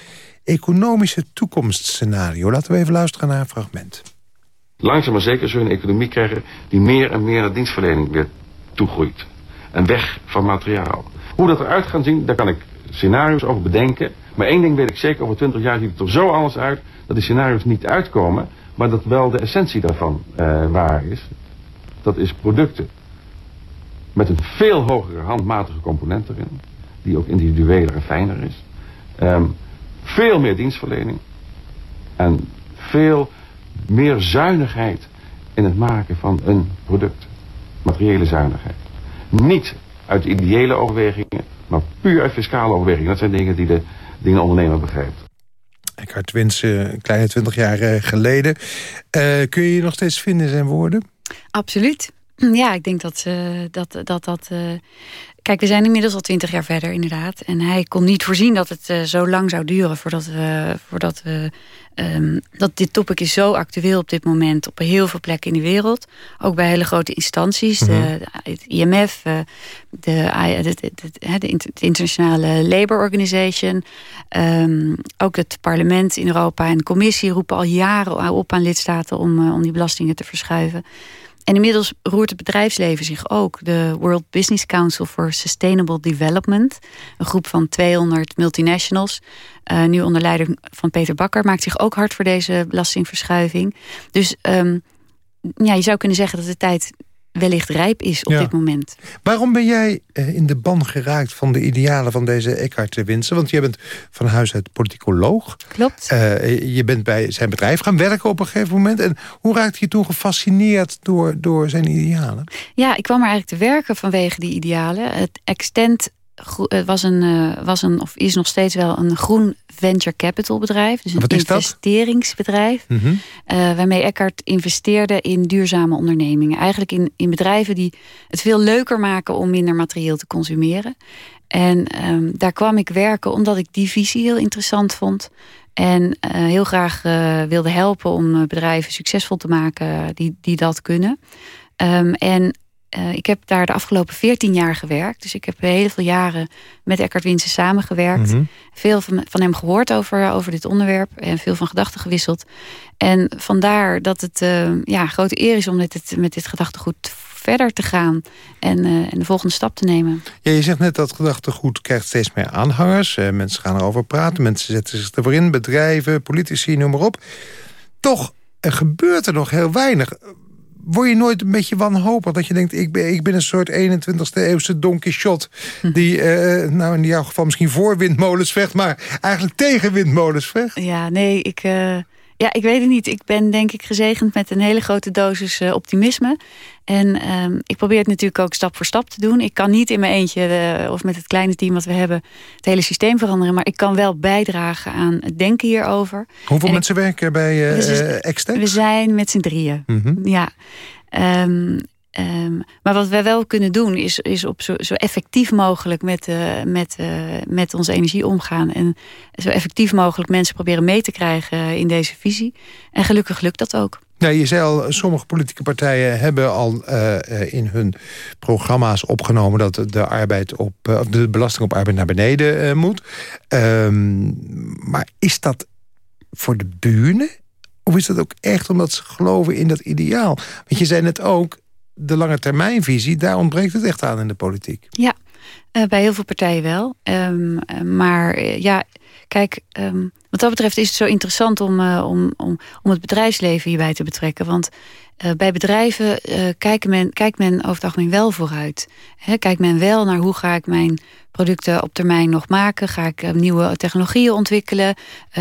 economische toekomstscenario. Laten we even luisteren naar een fragment. Langzaam maar zeker zullen we een economie krijgen... die meer en meer naar dienstverlening weer toegroeit. En weg van materiaal. Hoe dat eruit gaat zien, daar kan ik scenario's over bedenken... Maar één ding weet ik zeker, over twintig jaar ziet het er zo anders uit... dat die scenario's niet uitkomen, maar dat wel de essentie daarvan uh, waar is. Dat is producten met een veel hogere handmatige component erin... die ook individueler en fijner is. Um, veel meer dienstverlening. En veel meer zuinigheid in het maken van een product. Materiële zuinigheid. Niet uit ideële overwegingen, maar puur uit fiscale overwegingen. Dat zijn dingen die de dingen ondernemer begrijpt. Eckhart Wins, een kleine twintig jaar eh, geleden. Uh, kun je je nog steeds vinden in zijn woorden? Absoluut. Ja, ik denk dat uh, dat... dat, dat uh, kijk, we zijn inmiddels al twintig jaar verder, inderdaad. En hij kon niet voorzien dat het uh, zo lang zou duren... voordat we, voordat we um, dat dit topic is zo actueel op dit moment op heel veel plekken in de wereld. Ook bij hele grote instanties. Mm -hmm. de, het IMF, de, de, de, de, Internationale Labour Organization. Um, ook het parlement in Europa en de commissie roepen al jaren op aan lidstaten om, om die belastingen te verschuiven. En inmiddels roert het bedrijfsleven zich ook. De World Business Council for Sustainable Development, een groep van 200 multinationals, uh, nu onder leiding van Peter Bakker, maakt zich ook hard voor deze belastingverschuiving. Dus um, ja, je zou kunnen zeggen dat de tijd wellicht rijp is op ja. dit moment. Waarom ben jij uh, in de ban geraakt van de idealen van deze Eckhart Winsen? Want jij bent van huis uit politicoloog. Klopt. Uh, je bent bij zijn bedrijf gaan werken op een gegeven moment. En hoe raakte je toen gefascineerd door, door zijn idealen? Ja, ik kwam er eigenlijk te werken vanwege die idealen. Het extent het was een, uh, was een, of is nog steeds wel een groen venture capital bedrijf. Dus een investeringsbedrijf. Mm -hmm. uh, waarmee Eckhart investeerde in duurzame ondernemingen. Eigenlijk in, in bedrijven die het veel leuker maken om minder materieel te consumeren. En um, daar kwam ik werken omdat ik die visie heel interessant vond. En uh, heel graag wilde helpen om bedrijven succesvol te maken die, die dat kunnen. Um, en uh, ik heb daar de afgelopen 14 jaar gewerkt. Dus ik heb heel veel jaren met Eckhart Winsen samengewerkt. Mm -hmm. Veel van, van, hem gehoord over, over dit onderwerp. En veel van gedachten gewisseld. En vandaar dat het uh, ja, een grote eer is om met dit, met dit gedachtegoed verder te gaan. En, uh, en de volgende stap te nemen. Ja, je zegt net dat gedachtegoed krijgt steeds meer aanhangers. mensen gaan erover praten. Mensen zetten zich ervoor in. Bedrijven, politici, noem maar op. Toch er gebeurt er nog heel weinig word je nooit een beetje wanhopig? Dat je denkt, ik ben, ik ben een soort 21ste eeuwse Don Quixote... Die, uh, nou in jouw geval misschien voor windmolens vecht... maar eigenlijk tegen windmolens vecht? Ja, nee, ik... Uh... Ja, ik weet het niet. Ik ben denk ik gezegend met een hele grote dosis uh, optimisme. En um, ik probeer het natuurlijk ook stap voor stap te doen. Ik kan niet in mijn eentje uh, of met het kleine team wat we hebben... het hele systeem veranderen. Maar ik kan wel bijdragen aan het denken hierover. Hoeveel en mensen ik, werken bij uh, we, we zijn met z'n drieën. Mm -hmm. Ja. Um, Ehm, maar wat wij wel kunnen doen is, is op zo, zo effectief mogelijk met, uh, met, uh, met onze energie omgaan. En zo effectief mogelijk mensen proberen mee te krijgen in deze visie. En gelukkig lukt dat ook. Ja, je zei al, sommige politieke partijen hebben al uh, in hun programma's opgenomen... dat de, arbeid op, de belasting op arbeid naar beneden moet. Um, maar is dat voor de buren? Of is dat ook echt omdat ze geloven in dat ideaal? Want je zei net ook, de lange termijnvisie, daar ontbreekt het echt aan in de politiek. Ja, uh, bij heel veel partijen wel. Um, maar uh, ja, kijk, um, wat dat betreft is het zo interessant om, uh, om, om, om het bedrijfsleven hierbij te betrekken. Want bij bedrijven kijkt, men, kijkt men over het algemeen wel vooruit. Kijkt men wel naar hoe ga ik mijn producten op termijn nog maken? Ga ik nieuwe technologieën ontwikkelen?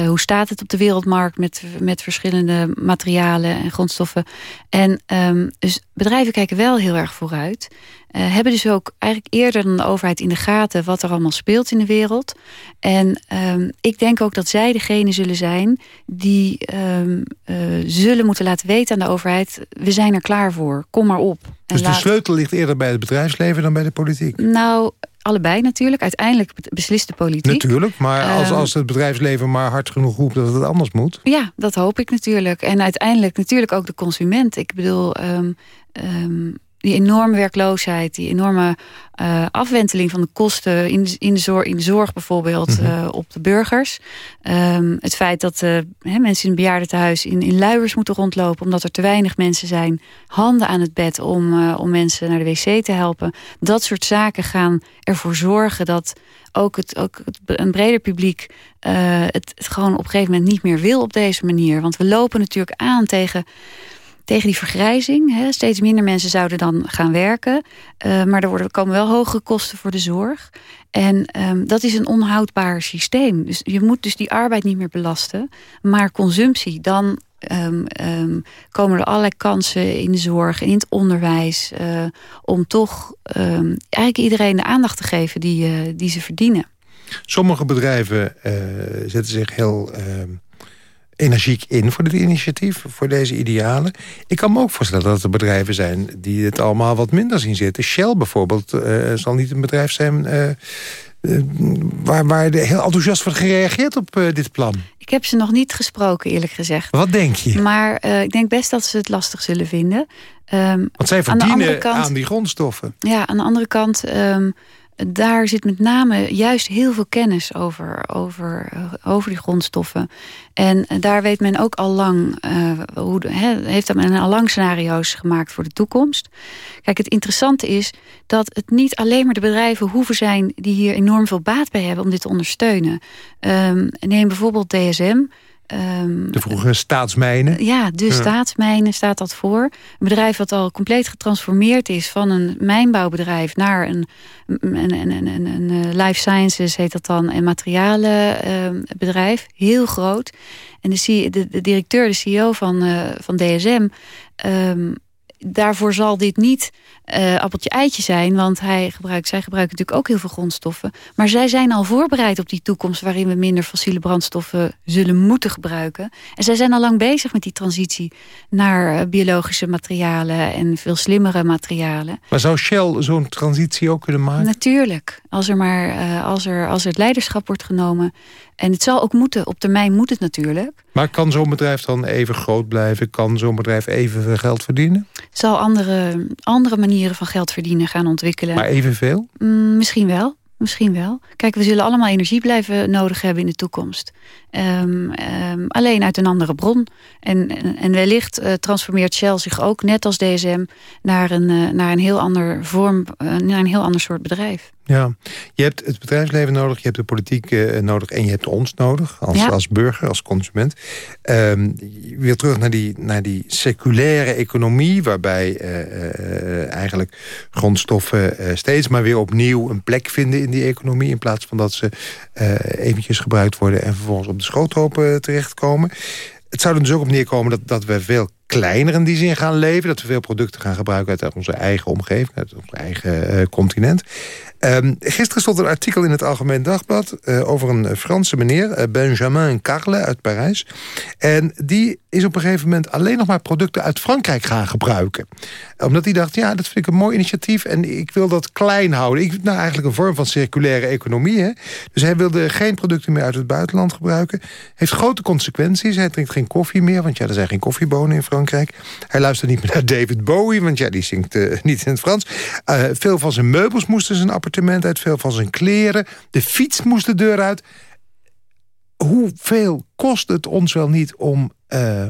Hoe staat het op de wereldmarkt met, met verschillende materialen en grondstoffen? En um, dus bedrijven kijken wel heel erg vooruit. Uh, hebben dus ook eigenlijk eerder dan de overheid in de gaten wat er allemaal speelt in de wereld. En um, ik denk ook dat zij degene zullen zijn die um, uh, zullen moeten laten weten aan de overheid: we zijn er klaar voor, kom maar op. Dus de sleutel ligt eerder bij het bedrijfsleven dan bij de politiek? Nou, allebei natuurlijk. Uiteindelijk beslist de politiek. Natuurlijk, maar als, als het bedrijfsleven maar hard genoeg roept dat het anders moet. Ja, dat hoop ik natuurlijk. En uiteindelijk natuurlijk ook de consument. Ik bedoel, um, um, die enorme werkloosheid, die enorme uh, afwenteling van de kosten in de, in de, zorg, in de zorg bijvoorbeeld mm -hmm. uh, op de burgers. Um, het feit dat uh, he, mensen in het bejaardentehuis in, in luiers moeten rondlopen omdat er te weinig mensen zijn. Handen aan het bed om, om mensen naar de wc te helpen. Dat soort zaken gaan ervoor zorgen dat ook, het, ook het, een breder publiek het, het gewoon op een gegeven moment niet meer wil op deze manier. Want we lopen natuurlijk aan tegen tegen die vergrijzing. Hè. Steeds minder mensen zouden dan gaan werken. Uh, maar er worden, komen wel hogere kosten voor de zorg. En um, dat is een onhoudbaar systeem. Dus je moet dus die arbeid niet meer belasten. Maar consumptie, dan um, um, komen er allerlei kansen in de zorg in het onderwijs... Uh, om toch eigenlijk iedereen de aandacht te geven die, uh, die ze verdienen. Sommige bedrijven zetten zich heel energiek in voor dit initiatief, voor deze idealen. Ik kan me ook voorstellen dat er bedrijven zijn die het allemaal wat minder zien zitten. Shell bijvoorbeeld uh, zal niet een bedrijf zijn... Uh, waar, waar heel enthousiast wordt gereageerd op dit plan. Ik heb ze nog niet gesproken, eerlijk gezegd. Wat denk je? Maar ik denk best dat ze het lastig zullen vinden. Um, Want zij verdienen aan, kant, aan, die grondstoffen. Ja, aan de andere kant... Um, daar zit met name juist heel veel kennis over, over, over die grondstoffen. En daar weet men ook al lang, uh, hoe, he, heeft men al lang scenario's gemaakt voor de toekomst. Kijk, het interessante is dat het niet alleen maar de bedrijven hoeven zijn die hier enorm veel baat bij hebben om dit te ondersteunen. Um, neem bijvoorbeeld DSM. Um, de vroegere staatsmijnen? Ja, de ja. staatsmijnen staat dat voor. Een bedrijf wat al compleet getransformeerd is van een mijnbouwbedrijf naar een, een, een, een, een, een life sciences heet dat dan, en materialenbedrijf. Uh, heel groot. En de, de, de, directeur, de CEO van, uh, van DSM, um, daarvoor zal dit niet uh, appeltje eitje zijn. Want hij gebruikt, zij gebruiken natuurlijk ook heel veel grondstoffen. Maar zij zijn al voorbereid op die toekomst... waarin we minder fossiele brandstoffen zullen moeten gebruiken. En zij zijn al lang bezig met die transitie... naar uh, biologische materialen en veel slimmere materialen. Maar zou Shell zo'n transitie ook kunnen maken? Natuurlijk. Als er maar uh, als er, als er het leiderschap wordt genomen... En het zal ook moeten, op termijn moet het natuurlijk. Maar kan zo'n bedrijf dan even groot blijven? Kan zo'n bedrijf evenveel geld verdienen? Het zal andere, andere manieren van geld verdienen gaan ontwikkelen. Maar evenveel? Mm, misschien wel. Misschien wel. Kijk, we zullen allemaal energie blijven nodig hebben in de toekomst. Um, um, alleen uit een andere bron. En, en, en wellicht uh, transformeert Shell zich ook, net als DSM... naar een, uh, naar een heel ander vorm, uh, naar een heel ander soort bedrijf. Ja, je hebt het bedrijfsleven nodig, je hebt de politiek uh, nodig... en je hebt ons nodig, als, ja. als burger, als consument. Um, weer terug naar die, naar die seculaire economie... waarbij uh, uh, eigenlijk grondstoffen steeds maar weer opnieuw een plek vinden in die economie... in plaats van dat ze eventjes gebruikt worden... en vervolgens op de schoothopen terechtkomen. Het zou er dus ook op neerkomen dat, dat we veel kleiner in die zin gaan leven. Dat we veel producten gaan gebruiken uit onze eigen omgeving. Uit ons eigen uh, continent. Um, gisteren stond een artikel in het Algemeen Dagblad... Uh, over een Franse meneer, uh, Benjamin Carle uit Parijs. En die is op een gegeven moment alleen nog maar producten uit Frankrijk gaan gebruiken. Omdat hij dacht, ja, dat vind ik een mooi initiatief... en ik wil dat klein houden. Ik, nou, eigenlijk een vorm van circulaire economie. Hè? Dus hij wilde geen producten meer uit het buitenland gebruiken. Heeft grote consequenties. Hij drinkt geen koffie meer, want ja, er zijn geen koffiebonen in Frankrijk. Hij luistert niet meer naar David Bowie, want ja, die zingt uh, niet in het Frans. Uh, veel van zijn meubels moesten zijn appartement uit, veel van zijn kleren. De fiets moest de deur uit. Hoeveel kost het ons wel niet om... Uh,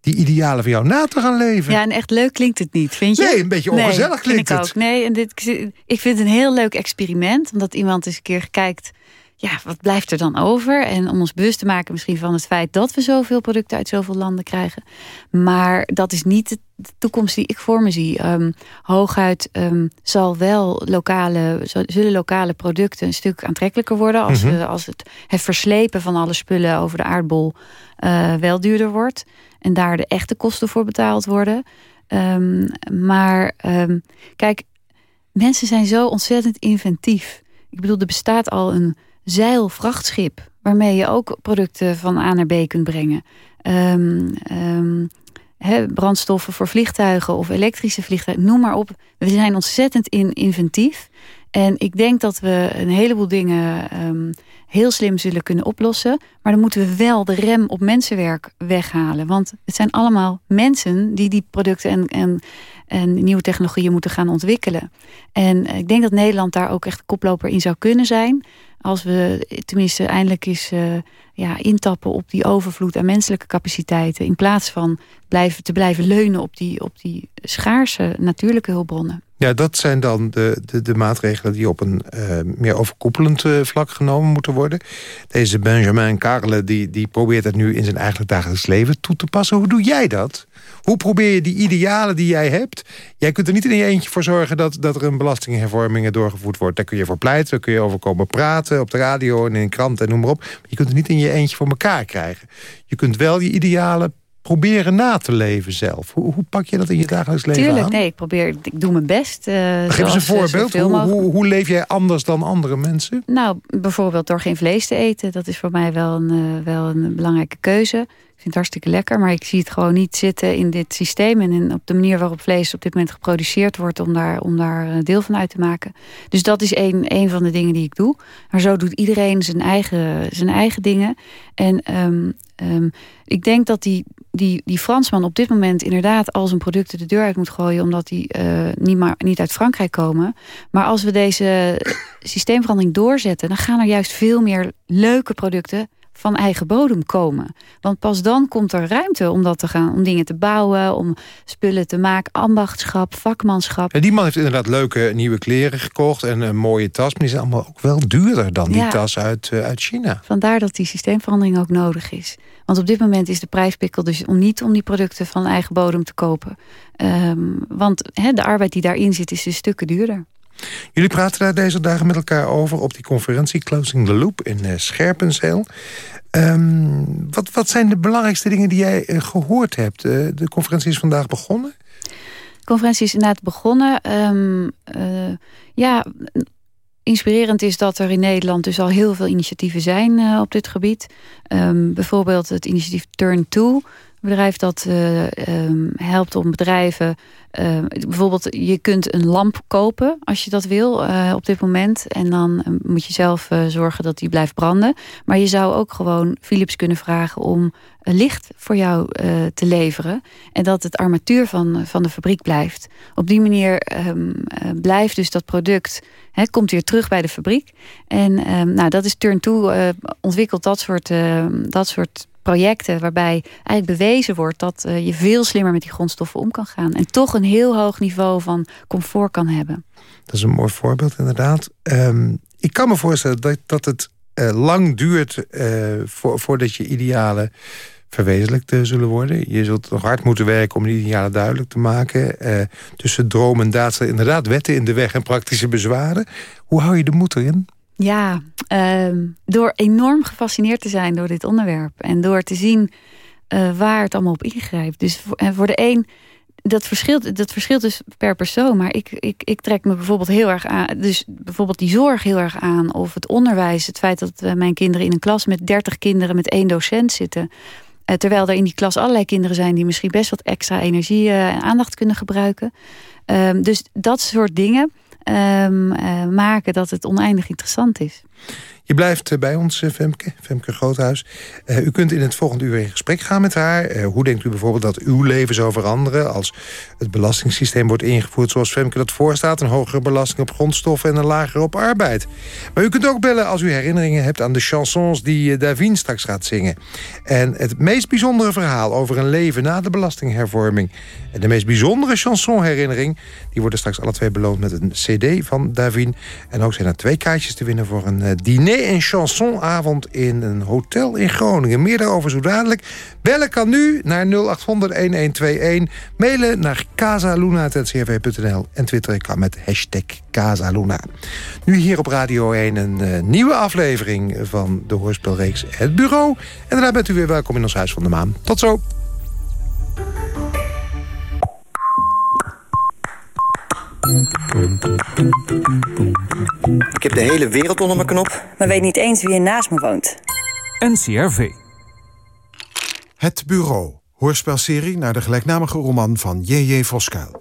die idealen van jou na te gaan leven. Ja, en echt leuk klinkt het niet, vind je? Nee, een beetje ongezellig nee, klinkt ik het. Ook. Nee, en dit, ik vind het een heel leuk experiment. Omdat iemand eens een keer kijkt ja, wat blijft er dan over? En om ons bewust te maken misschien van het feit dat we zoveel producten uit zoveel landen krijgen. Maar dat is niet de toekomst die ik voor me zie. Um, hooguit um, zal wel lokale, zullen lokale producten een stuk aantrekkelijker worden als, mm -hmm. we, als het, het verslepen van alle spullen over de aardbol uh, wel duurder wordt. En daar de echte kosten voor betaald worden. Um, maar kijk, mensen zijn zo ontzettend inventief. Ik bedoel, er bestaat al een zeilvrachtschip. Waarmee je ook producten van A naar B kunt brengen. Um, he, brandstoffen voor vliegtuigen of elektrische vliegtuigen. Noem maar op. We zijn ontzettend in, inventief. En ik denk dat we een heleboel dingen um, heel slim zullen kunnen oplossen. Maar dan moeten we wel de rem op mensenwerk weghalen. Want het zijn allemaal mensen die die producten en, en, en nieuwe technologieën moeten gaan ontwikkelen. En ik denk dat Nederland daar ook echt koploper in zou kunnen zijn. Als we tenminste eindelijk eens uh, ja, intappen op die overvloed aan menselijke capaciteiten. In plaats van blijven, te blijven leunen op die, op die schaarse natuurlijke hulpbronnen. Ja, dat zijn dan de, de, de maatregelen die op een uh, meer overkoepelend uh, vlak genomen moeten worden. Deze Benjamin Carle die, die probeert het nu in zijn eigen dagelijks leven toe te passen. Hoe doe jij dat? Hoe probeer je die idealen die jij hebt... Jij kunt er niet in je eentje voor zorgen dat, dat er een belastinghervormingen doorgevoerd wordt. Daar kun je voor pleiten, daar kun je over komen praten... op de radio en in een krant en noem maar op. Je kunt het niet in je eentje voor elkaar krijgen. Je kunt wel je idealen proberen na te leven zelf. Hoe, hoe pak je dat in je dagelijks leven Tuurlijk, aan? nee, ik probeer, ik doe mijn best. Uh, Geef eens een voorbeeld. Hoe, hoe, hoe, leef jij anders dan andere mensen? Nou, bijvoorbeeld door geen vlees te eten. Dat is voor mij wel een, uh, wel een belangrijke keuze. Ik vind het hartstikke lekker, maar ik zie het gewoon niet zitten in dit systeem... en in, op de manier waarop vlees op dit moment geproduceerd wordt... om daar, om daar deel van uit te maken. Dus dat is een, een van de dingen die ik doe. Maar zo doet iedereen zijn eigen, zijn eigen dingen. En um, um, ik denk dat die, die, die Fransman op dit moment inderdaad... al zijn producten de deur uit moet gooien... omdat die uh, niet, maar, niet uit Frankrijk komen. Maar als we deze systeemverandering doorzetten... dan gaan er juist veel meer leuke producten van eigen bodem komen. Want pas dan komt er ruimte om dat te gaan, om dingen te bouwen, om spullen te maken, ambachtschap, vakmanschap. En die man heeft inderdaad leuke nieuwe kleren gekocht en een mooie tas, maar die zijn allemaal ook wel duurder dan die tas uit, uh, uit China. Vandaar dat die systeemverandering ook nodig is. Want op dit moment is de prijspikkel dus om niet om die producten van eigen bodem te kopen. Um, want he, de arbeid die daarin zit is dus stukken duurder. Jullie praten daar deze dagen met elkaar over op die conferentie Closing the Loop in uh, Scherpenzeel. Um, wat, wat zijn de belangrijkste dingen die jij uh, gehoord hebt? Uh, de conferentie is vandaag begonnen. De conferentie is inderdaad begonnen. Um, ja, inspirerend is dat er in Nederland dus al heel veel initiatieven zijn op dit gebied. Um, bijvoorbeeld het initiatief Turn To een bedrijf dat uh, um, helpt om bedrijven... Uh, bijvoorbeeld, je kunt een lamp kopen als je dat wil uh, op dit moment. En dan moet je zelf zorgen dat die blijft branden. Maar je zou ook gewoon Philips kunnen vragen om licht voor jou te leveren. En dat het armatuur van, van de fabriek blijft. Op die manier blijft dus dat product... He, komt weer terug bij de fabriek. En nou, dat is Turn To ontwikkelt dat soort, dat soort projecten waarbij eigenlijk bewezen wordt dat uh, je veel slimmer met die grondstoffen om kan gaan. En toch een heel hoog niveau van comfort kan hebben. Dat is een mooi voorbeeld inderdaad. Um, ik kan me voorstellen dat, dat het uh, lang duurt uh, voor, voordat je idealen verwezenlijkt zullen worden. Je zult nog hard moeten werken om die idealen duidelijk te maken. tussen droom en daad inderdaad wetten in de weg en praktische bezwaren. Hoe hou je de moed erin? Ja, uh, door enorm gefascineerd te zijn door dit onderwerp. En door te zien waar het allemaal op ingrijpt. Dus voor, en voor de een dat verschilt, dat verschilt dus per persoon. Maar ik, ik, ik trek me bijvoorbeeld heel erg aan. Dus bijvoorbeeld die zorg heel erg aan. Of het onderwijs. Het feit dat uh, mijn kinderen in een klas met 30 kinderen met één docent zitten. Uh, terwijl er in die klas allerlei kinderen zijn die misschien best wat extra energie en aandacht kunnen gebruiken. Ehm, dus dat soort dingen um, maken dat het oneindig interessant is. Je blijft eh, bij ons, eh, Femke, Femke Groothuis. Uh, u kunt in het volgende uur in gesprek gaan met haar. Hoe denkt u bijvoorbeeld dat uw leven zou veranderen... als het belastingssysteem wordt ingevoerd zoals Femke dat voorstaat... een hogere belasting op grondstoffen en een lagere op arbeid. Maar u kunt ook bellen als u herinneringen hebt aan de chansons... die Davine straks gaat zingen. En het meest bijzondere verhaal over een leven na de belastinghervorming... en de meest bijzondere chansonherinnering... die worden straks alle twee beloond met een cd van Davine. En ook zijn er twee kaartjes te winnen voor een diner een chansonavond in een hotel in Groningen. Meer daarover zo dadelijk. Bellen kan nu naar 0800-1121. Mailen naar casaluna.ncrv.nl. En twitteren kan met hashtag Casaluna. Nu hier op Radio 1 een uh, nieuwe aflevering van de hoorspelreeks Het Bureau. En daarna bent u weer welkom in ons Huis van de Maan. Tot zo. Ik heb de hele wereld onder mijn knop. Maar weet niet eens wie er naast me woont. NCRV. Het Bureau. Hoorspelserie naar de gelijknamige roman van J.J. Voskuil.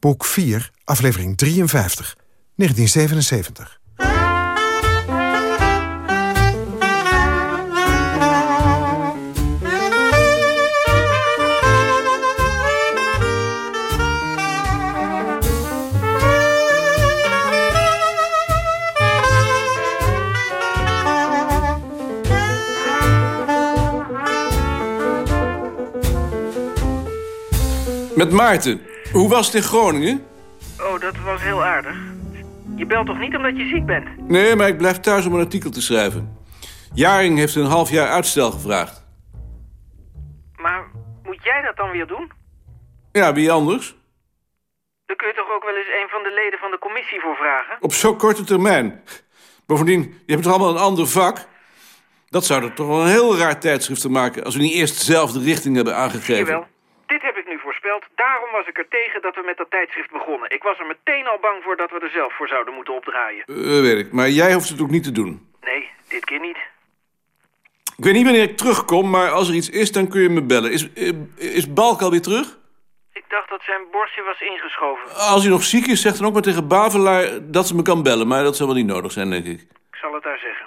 Boek 4, aflevering 53, 1977. Met Maarten. Hoe was het in Groningen? Oh, dat was heel aardig. Je belt toch niet omdat je ziek bent? Nee, maar ik blijf thuis om een artikel te schrijven. Jaring heeft een half jaar uitstel gevraagd. Maar moet jij dat dan weer doen? Ja, wie anders? Dan kun je toch ook wel eens een van de leden van de commissie voor vragen? Op zo'n korte termijn. Bovendien, je hebt toch allemaal een ander vak? Dat zou er toch wel een heel raar tijdschrift te maken... als we niet eerst dezelfde richting hebben aangegeven. Jawel. Dit heb ik nu voorspeld. Daarom was ik er tegen dat we met dat tijdschrift begonnen. Ik was er meteen al bang voor dat we er zelf voor zouden moeten opdraaien. Uh, weet ik. Maar jij hoeft het ook niet te doen. Nee, dit keer niet. Ik weet niet wanneer ik terugkom, maar als er iets is, dan kun je me bellen. Is, uh, is Balk alweer terug? Ik dacht dat zijn borstje was ingeschoven. Als hij nog ziek is, zegt dan ook maar tegen Bavelaar dat ze me kan bellen. Maar dat zal wel niet nodig zijn, denk ik. Ik zal het daar zeggen.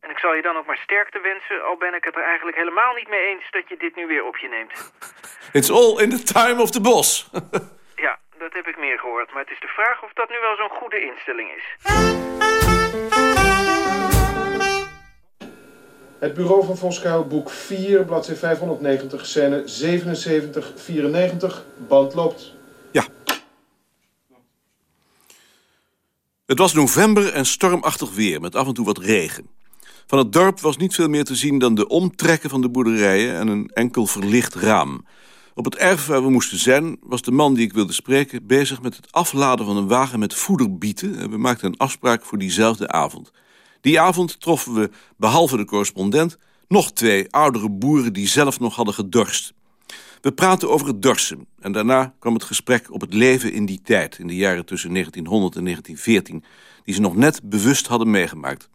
En ik zal je dan ook maar sterkte wensen, al ben ik het er eigenlijk helemaal niet mee eens dat je dit nu weer op je neemt. It's all in the time of the boss. ja, dat heb ik meer gehoord, maar het is de vraag of dat nu wel zo'n goede instelling is. Het bureau van Voskuil, boek 4, bladzijde 590, scène 77, 94, band loopt. Ja. Het was november en stormachtig weer, met af en toe wat regen. Van het dorp was niet veel meer te zien dan de omtrekken van de boerderijen en een enkel verlicht raam. Op het erf waar we moesten zijn was de man die ik wilde spreken bezig met het afladen van een wagen met voederbieten en we maakten een afspraak voor diezelfde avond. Die avond troffen we, behalve de correspondent, nog twee oudere boeren die zelf nog hadden gedorst. We praten over het dorsen en daarna kwam het gesprek op het leven in die tijd, in de jaren tussen 1900 en 1914, die ze nog net bewust hadden meegemaakt.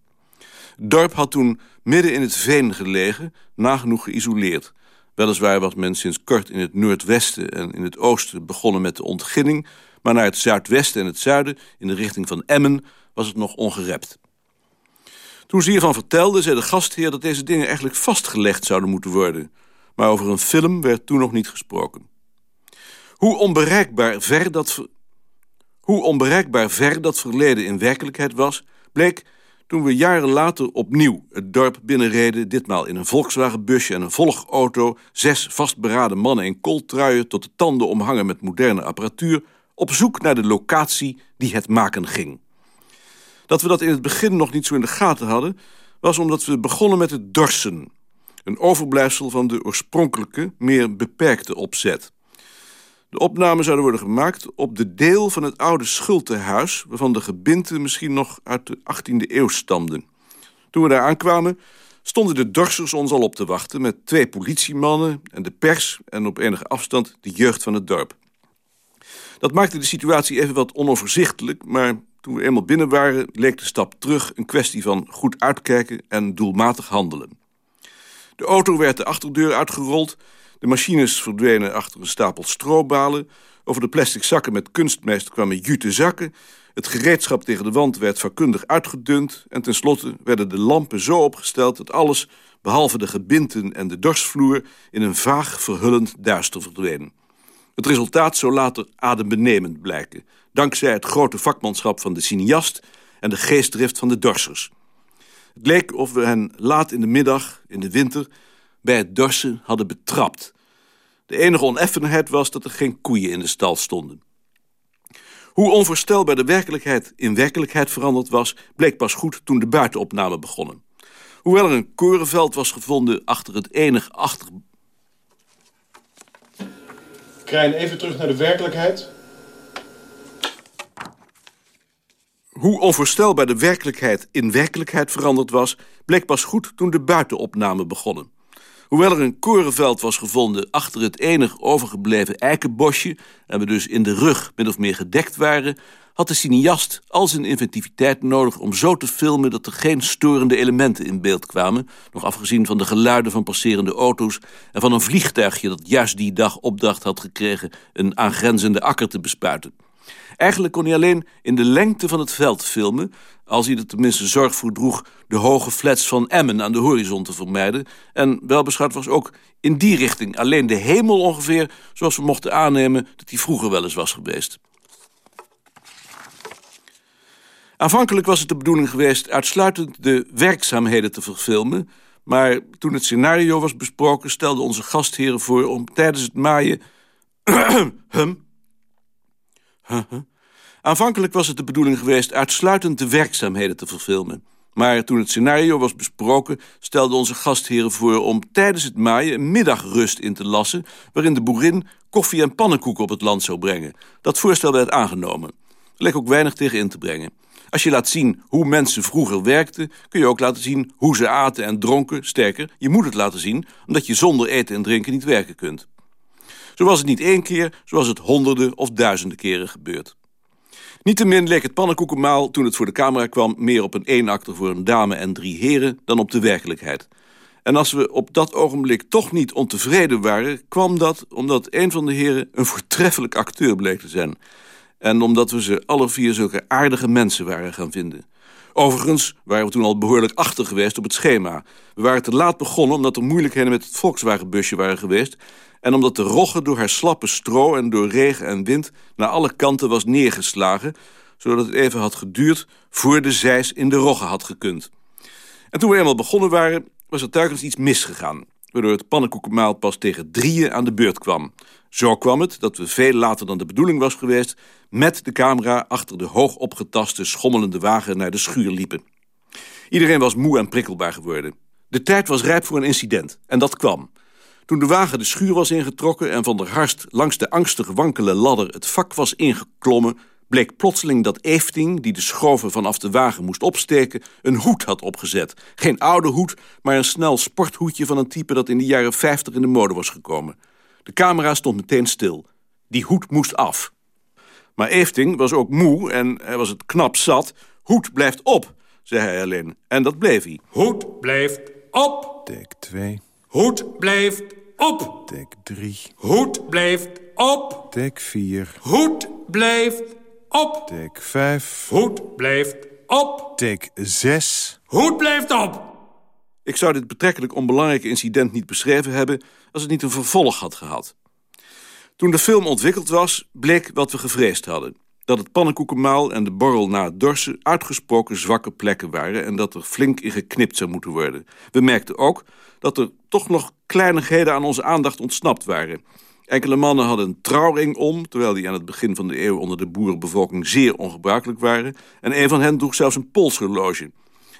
Het dorp had toen midden in het veen gelegen, nagenoeg geïsoleerd. Weliswaar was men sinds kort in het noordwesten en in het oosten begonnen met de ontginning, maar naar het zuidwesten en het zuiden, in de richting van Emmen, was het nog ongerept. Toen ze hiervan vertelde, zei de gastheer dat deze dingen eigenlijk vastgelegd zouden moeten worden. Maar over een film werd toen nog niet gesproken. Hoe onbereikbaar ver dat, Hoe onbereikbaar ver dat verleden in werkelijkheid was, bleek toen we jaren later opnieuw het dorp binnenreden... ditmaal in een Volkswagenbusje en een volgauto... zes vastberaden mannen in kooltruien tot de tanden omhangen met moderne apparatuur... op zoek naar de locatie die het maken ging. Dat we dat in het begin nog niet zo in de gaten hadden... was omdat we begonnen met het dorsen. Een overblijfsel van de oorspronkelijke, meer beperkte opzet. De opnamen zouden worden gemaakt op de deel van het oude schultehuis... waarvan de gebinten misschien nog uit de 18e eeuw stamden. Toen we daar aankwamen, stonden de dorsers ons al op te wachten... met twee politiemannen en de pers en op enige afstand de jeugd van het dorp. Dat maakte de situatie even wat onoverzichtelijk... maar toen we eenmaal binnen waren leek de stap terug een kwestie van goed uitkijken en doelmatig handelen. De auto werd de achterdeur uitgerold, de machines verdwenen achter een stapel strobalen... over de plastic zakken met kunstmest kwamen jute zakken... Het gereedschap tegen de wand werd vakkundig uitgedund... en tenslotte werden de lampen zo opgesteld dat alles... behalve de gebinten en de dorsvloer... in een vaag verhullend duister verdween. Het resultaat zou later adembenemend blijken... dankzij het grote vakmanschap van de cineast... en de geestdrift van de dorsers. Het leek of we hen laat in de middag, in de winter... bij het dorsen hadden betrapt. De enige oneffenheid was dat er geen koeien in de stal stonden. Hoe onvoorstelbaar de werkelijkheid in werkelijkheid veranderd was... bleek pas goed toen de buitenopname begonnen. Hoewel er een korenveld was gevonden achter het enig achter... Krijn, even terug naar de werkelijkheid. Hoe onvoorstelbaar de werkelijkheid in werkelijkheid veranderd was... bleek pas goed toen de buitenopname begonnen. Hoewel er een korenveld was gevonden achter het enig overgebleven eikenbosje... en we dus in de rug min of meer gedekt waren... had de cineast al zijn inventiviteit nodig om zo te filmen... dat er geen storende elementen in beeld kwamen... nog afgezien van de geluiden van passerende auto's... en van een vliegtuigje dat juist die dag opdracht had gekregen... een aangrenzende akker te bespuiten. Eigenlijk kon hij alleen in de lengte van het veld filmen... als hij er tenminste zorg voor droeg de hoge flats van Emmen aan de horizon te vermijden... en wel beschouwd was ook in die richting alleen de hemel ongeveer... zoals we mochten aannemen dat hij vroeger wel eens was geweest. Aanvankelijk was het de bedoeling geweest uitsluitend de werkzaamheden te verfilmen... maar toen het scenario was besproken stelden onze gastheren voor om tijdens het maaien... hum, Aanvankelijk was het de bedoeling geweest uitsluitend de werkzaamheden te verfilmen. Maar toen het scenario was besproken, stelden onze gastheren voor om tijdens het maaien een middagrust in te lassen, waarin de boerin koffie en pannenkoeken op het land zou brengen. Dat voorstel werd aangenomen. Er ook weinig tegen in te brengen. Als je laat zien hoe mensen vroeger werkten, kun je ook laten zien hoe ze aten en dronken. Sterker, je moet het laten zien, omdat je zonder eten en drinken niet werken kunt. Zo was het niet één keer, zoals het honderden of duizenden keren gebeurt. Niettemin leek het pannenkoekenmaal toen het voor de camera kwam... meer op een eenakter voor een dame en drie heren dan op de werkelijkheid. En als we op dat ogenblik toch niet ontevreden waren... kwam dat omdat een van de heren een voortreffelijk acteur bleek te zijn. En omdat we ze alle vier zulke aardige mensen waren gaan vinden. Overigens waren we toen al behoorlijk achter geweest op het schema. We waren te laat begonnen omdat er moeilijkheden met het Volkswagenbusje waren geweest en omdat de rogge door haar slappe stro en door regen en wind naar alle kanten was neergeslagen, zodat het even had geduurd voor de zeis in de rogge had gekund. En toen we eenmaal begonnen waren, was er telkens iets misgegaan, waardoor het pannenkoekenmaal pas tegen drieën aan de beurt kwam. Zo kwam het dat we veel later dan de bedoeling was geweest... met de camera achter de hoog opgetaste schommelende wagen naar de schuur liepen. Iedereen was moe en prikkelbaar geworden. De tijd was rijp voor een incident, en dat kwam. Toen de wagen de schuur was ingetrokken en Van der Harst langs de angstig wankele ladder het vak was ingeklommen, bleek plotseling dat Efting, die de schroven vanaf de wagen moest opsteken, een hoed had opgezet. Geen oude hoed, maar een snel sporthoedje van een type dat in de jaren 50 in de mode was gekomen. De camera stond meteen stil. Die hoed moest af. Maar Efting was ook moe en hij was het knap zat. Hoed blijft op, zei hij alleen. En dat bleef hij. Hoed blijft op. Take 2. Hoed blijft op. Take 3. Hoed blijft op. Take 4. Hoed blijft op. Take 5. Hoed blijft op. Take 6. Hoed blijft op. Ik zou dit betrekkelijk onbelangrijke incident niet beschreven hebben... als het niet een vervolg had gehad. Toen de film ontwikkeld was, bleek wat we gevreesd hadden. Dat het pannenkoekenmaal en de borrel na het dorsen... uitgesproken zwakke plekken waren... en dat er flink in geknipt zou moeten worden. We merkten ook dat er toch nog kleinigheden aan onze aandacht ontsnapt waren. Enkele mannen hadden een trouwring om... terwijl die aan het begin van de eeuw onder de boerenbevolking zeer ongebruikelijk waren... en een van hen droeg zelfs een polshorloge.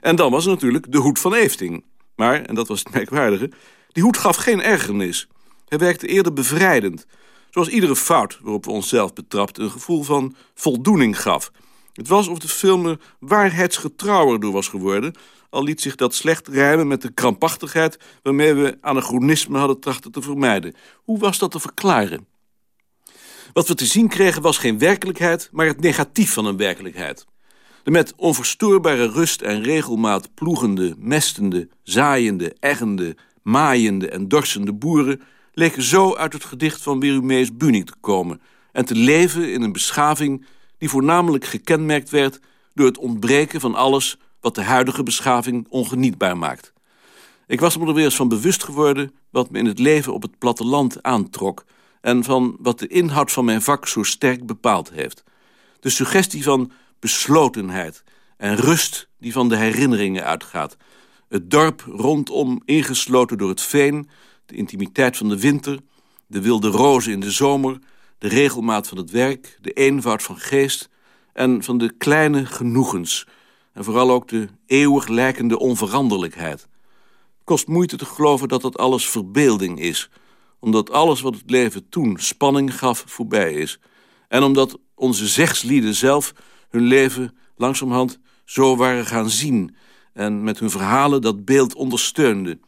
En dan was er natuurlijk de hoed van Eefting. Maar, en dat was het merkwaardige, die hoed gaf geen ergernis. Hij werkte eerder bevrijdend. Zoals iedere fout waarop we onszelf betrapten... een gevoel van voldoening gaf. Het was of de film er waarheidsgetrouwer door was geworden... al liet zich dat slecht rijmen met de krampachtigheid... waarmee we anachronisme hadden trachten te vermijden. Hoe was dat te verklaren? Wat we te zien kregen was geen werkelijkheid, maar het negatief van een werkelijkheid. De met onverstoorbare rust en regelmaat ploegende, mestende, zaaiende, eggende, maaiende en dorsende boeren leken zo uit het gedicht van Werumees Buning te komen en te leven in een beschaving die voornamelijk gekenmerkt werd door het ontbreken van alles wat de huidige beschaving ongenietbaar maakt. Ik was me er weer eens van bewust geworden wat me in het leven op het platteland aantrok en van wat de inhoud van mijn vak zo sterk bepaald heeft. De suggestie van beslotenheid en rust die van de herinneringen uitgaat. Het dorp rondom ingesloten door het veen, de intimiteit van de winter, de wilde rozen in de zomer, de regelmaat van het werk, de eenvoud van geest en van de kleine genoegens en vooral ook de eeuwig lijkende onveranderlijkheid. Het kost moeite te geloven dat dat alles verbeelding is, omdat alles wat het leven toen spanning gaf voorbij is en omdat onze zegslieden zelf hun leven langzamerhand zo waren gaan zien en met hun verhalen dat beeld ondersteunden.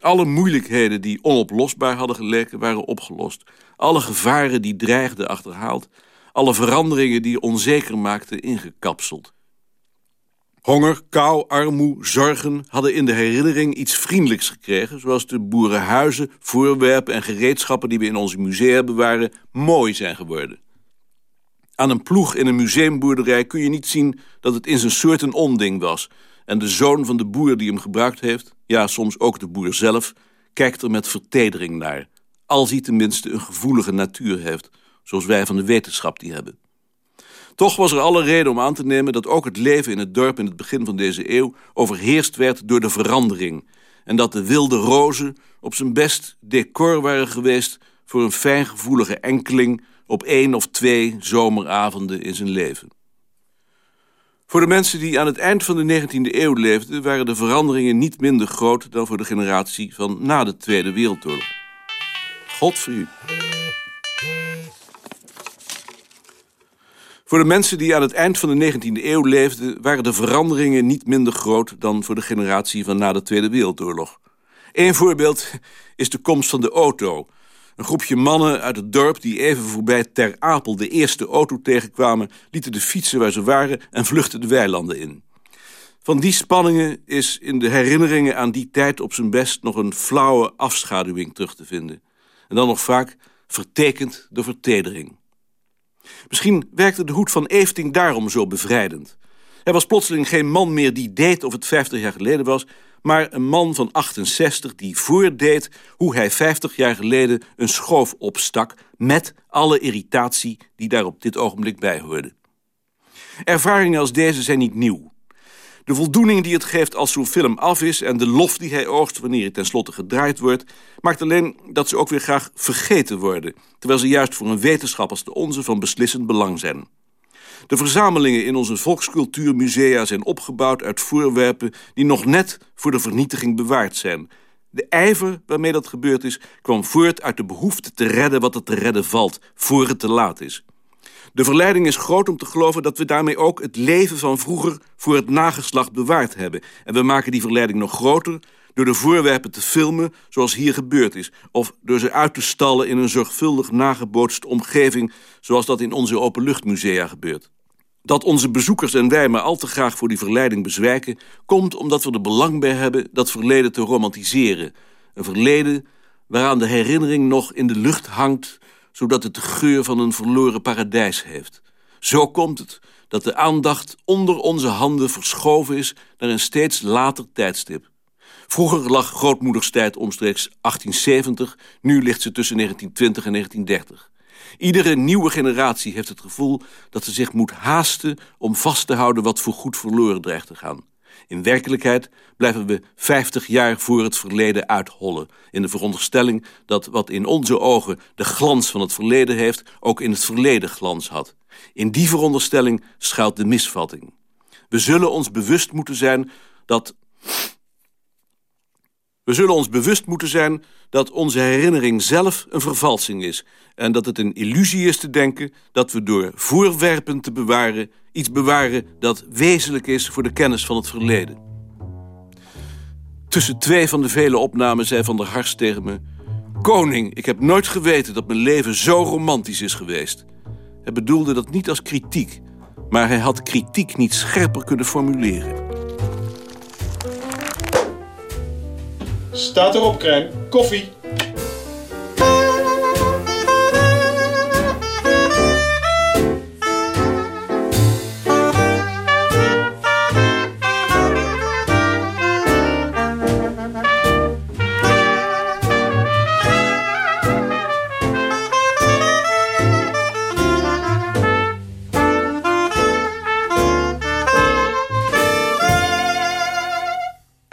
Alle moeilijkheden die onoplosbaar hadden geleken waren opgelost. Alle gevaren die dreigden achterhaald. Alle veranderingen die onzeker maakten ingekapseld. Honger, kou, armoe, zorgen hadden in de herinnering iets vriendelijks gekregen... zoals de boerenhuizen, voorwerpen en gereedschappen die we in onze musea bewaren... mooi zijn geworden. Aan een ploeg in een museumboerderij kun je niet zien dat het in zijn soort een onding was. En de zoon van de boer die hem gebruikt heeft, ja, soms ook de boer zelf, kijkt er met vertedering naar. Als hij tenminste een gevoelige natuur heeft, zoals wij van de wetenschap die hebben. Toch was er alle reden om aan te nemen dat ook het leven in het dorp in het begin van deze eeuw overheerst werd door de verandering. En dat de wilde rozen op zijn best decor waren geweest voor een fijngevoelige enkeling op één of twee zomeravonden in zijn leven. Voor de mensen die aan het eind van de 19e eeuw leefden... waren de veranderingen niet minder groot dan voor de generatie van na de Tweede Wereldoorlog. God voor u. Voor de mensen die aan het eind van de 19e eeuw leefden... waren de veranderingen niet minder groot dan voor de generatie van na de Tweede Wereldoorlog. Eén voorbeeld is de komst van de auto... Een groepje mannen uit het dorp die even voorbij Ter Apel de eerste auto tegenkwamen... lieten de fietsen waar ze waren en vluchtten de weilanden in. Van die spanningen is in de herinneringen aan die tijd op zijn best... nog een flauwe afschaduwing terug te vinden. En dan nog vaak vertekend door vertedering. Misschien werkte de hoed van Efting daarom zo bevrijdend. Hij was plotseling geen man meer die deed of het 50 jaar geleden was maar een man van 68 die voordeed hoe hij 50 jaar geleden een schoof opstak met alle irritatie die daar op dit ogenblik bij hoorde. Ervaringen als deze zijn niet nieuw. De voldoening die het geeft als zo'n film af is en de lof die hij oogst wanneer het tenslotte gedraaid wordt, maakt alleen dat ze ook weer graag vergeten worden, terwijl ze juist voor een wetenschap als de onze van beslissend belang zijn. De verzamelingen in onze volkscultuurmusea zijn opgebouwd uit voorwerpen die nog net voor de vernietiging bewaard zijn. De ijver waarmee dat gebeurd is, kwam voort uit de behoefte te redden wat er te redden valt, voor het te laat is. De verleiding is groot om te geloven dat we daarmee ook het leven van vroeger voor het nageslacht bewaard hebben. En we maken die verleiding nog groter door de voorwerpen te filmen zoals hier gebeurd is... of door ze uit te stallen in een zorgvuldig nagebootste omgeving... zoals dat in onze openluchtmusea gebeurt. Dat onze bezoekers en wij maar al te graag voor die verleiding bezwijken... komt omdat we er belang bij hebben dat verleden te romantiseren. Een verleden waaraan de herinnering nog in de lucht hangt... zodat het de geur van een verloren paradijs heeft. Zo komt het dat de aandacht onder onze handen verschoven is... naar een steeds later tijdstip. Vroeger lag grootmoederstijd omstreeks 1870, nu ligt ze tussen 1920 en 1930. Iedere nieuwe generatie heeft het gevoel dat ze zich moet haasten om vast te houden wat voor goed verloren dreigt te gaan. In werkelijkheid blijven we 50 jaar voor het verleden uithollen, in de veronderstelling dat wat in onze ogen de glans van het verleden heeft, ook in het verleden glans had. In die veronderstelling schuilt de misvatting. We zullen ons bewust moeten zijn dat we zullen ons bewust moeten zijn dat onze herinnering zelf een vervalsing is... en dat het een illusie is te denken dat we door voorwerpen te bewaren... iets bewaren dat wezenlijk is voor de kennis van het verleden. Tussen twee van de vele opnamen zei Van der Hars tegen me... Koning, ik heb nooit geweten dat mijn leven zo romantisch is geweest. Hij bedoelde dat niet als kritiek... maar hij had kritiek niet scherper kunnen formuleren. Staat erop, Krijn. Koffie.